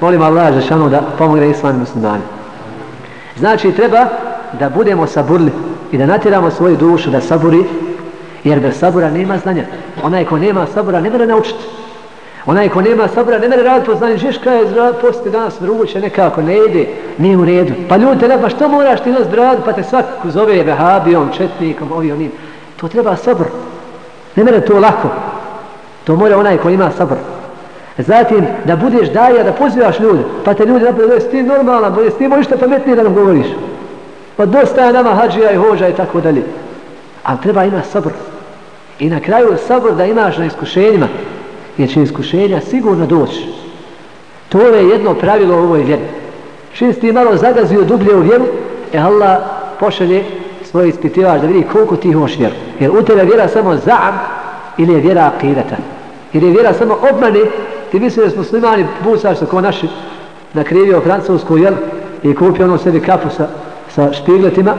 Molim Allah za šanu da pomogne islam muslimani. Znači treba da budemo saburli i da natjeramo svoju dušu da saburi, jer bez sabura nema znanja. Onaj ko nema sabura ne mora naučiti. Onaj ko nema sabra, ne mere raditi pa poznanje. Žiška je posti danas vruće, nekako ne ide, nije u redu. Pa ljudi te ne, pa što moraš ti nas bradu, pa te svakako zove vehabijom, četnikom, ovim, onim. To treba sabr. Ne mere to lako. To mora onaj ko ima sabr. Zatim, da budeš daja, da pozivaš ljude. Pa te ljudi napravo, jesi ti normalan, jesi ti možeš pametnije da nam govoriš. Pa dosta je nama hađija i hođa i tako dalje. Ali treba ima sabr. I na kraju sabr da imaš na iskušenjima. Jer će iskušenja sigurno doći. To je jedno pravilo u ovoj vjeri. Čim si ti malo zagazio dublje u vjeru, e Allah pošalje svoj ispitivač da vidi koliko ti imaš vjeru. Jer u tebe vjera samo zaam ili je vjera akidata. Jer je vjera samo obmane, ti misli da smo muslimani busaš ko naši nakrivio francusku jel i kupio ono sebi kapu sa, sa špigletima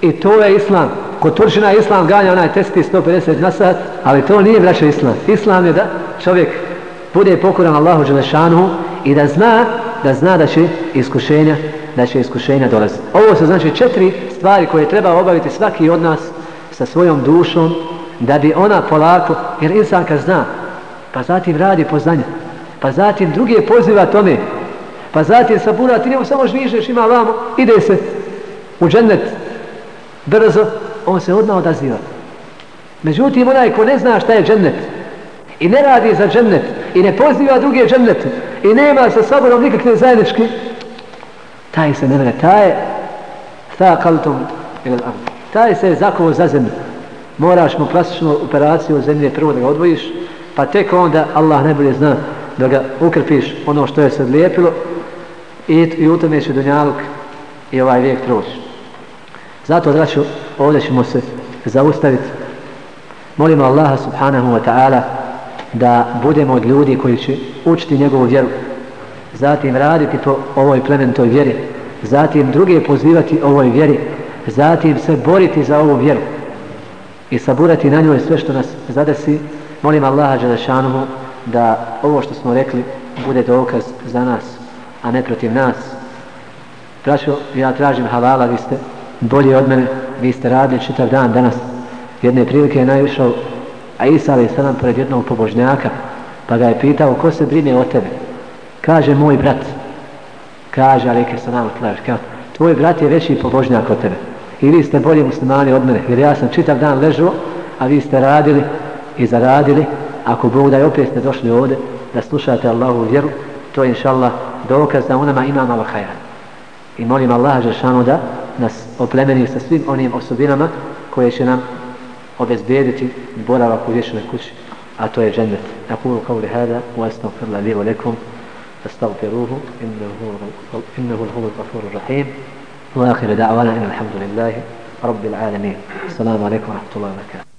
i to je islam. Kod Turčina islam ganja onaj testi 150 na sat, ali to nije vraća islam. Islam je da čovjek bude pokoran Allahu Đelešanu i da zna da zna da će iskušenja da će iskušenja dolaziti. Ovo su znači četiri stvari koje treba obaviti svaki od nas sa svojom dušom da bi ona polako, jer insan kad zna, pa zatim radi poznanje, pa zatim drugi je poziva tome, pa zatim sabura, ti njemu samo žvižeš, ima vamo, ide se u džennet brzo, on se odmah odaziva. Međutim, onaj ko ne zna šta je džennet i ne radi za džennet i ne poziva druge džennete i nema sa sobom nikakve zajedničke, taj se ne vre, taj je ta kaltom taj se je zakovo za zemlju. Moraš mu klasičnu operaciju zemlje prvo da ga odvojiš pa tek onda Allah najbolje zna da ga ukrpiš ono što je se odlijepilo i, i u tome će Dunjaluk i ovaj vijek proći. Zato draću ovdje ćemo se zaustaviti. Molimo Allaha subhanahu wa ta'ala da budemo od ljudi koji će učiti njegovu vjeru zatim raditi po ovoj plementoj vjeri zatim druge pozivati ovoj vjeri zatim se boriti za ovu vjeru i saburati na njoj sve što nas zadesi. Molim Allaha Đelešanuhu da ovo što smo rekli bude dokaz za nas a ne protiv nas. Prašo, ja tražim halala vi ste bolji od mene vi ste radili čitav dan danas jedne prilike je najušao a Isa ali sada pored jednog pobožnjaka pa ga je pitao ko se brine o tebe kaže moj brat. Kaže ali Salam sam tlaš tvoj brat je veći pobožnjak od tebe. I vi ste bolji muslimani od mene jer ja sam čitav dan ležao a vi ste radili i zaradili. Ako Bog da je opet ste došli ovde da slušate Allahu vjeru to je inša Allah dokaz da u nama imam Allah hajra i molim Allah Žešanu da nas oplemeni sa svim onim osobinama koje će nam obezbediti boravak u vječnoj kući a to je džennet nakulu kao li hada u astagfir la li velikum astagfiruhu innehu l'huvu l'gafuru rahim wa akhir da'wana in alhamdulillahi rabbil alamin assalamu alaikum wa rahmatullahi wa barakatuh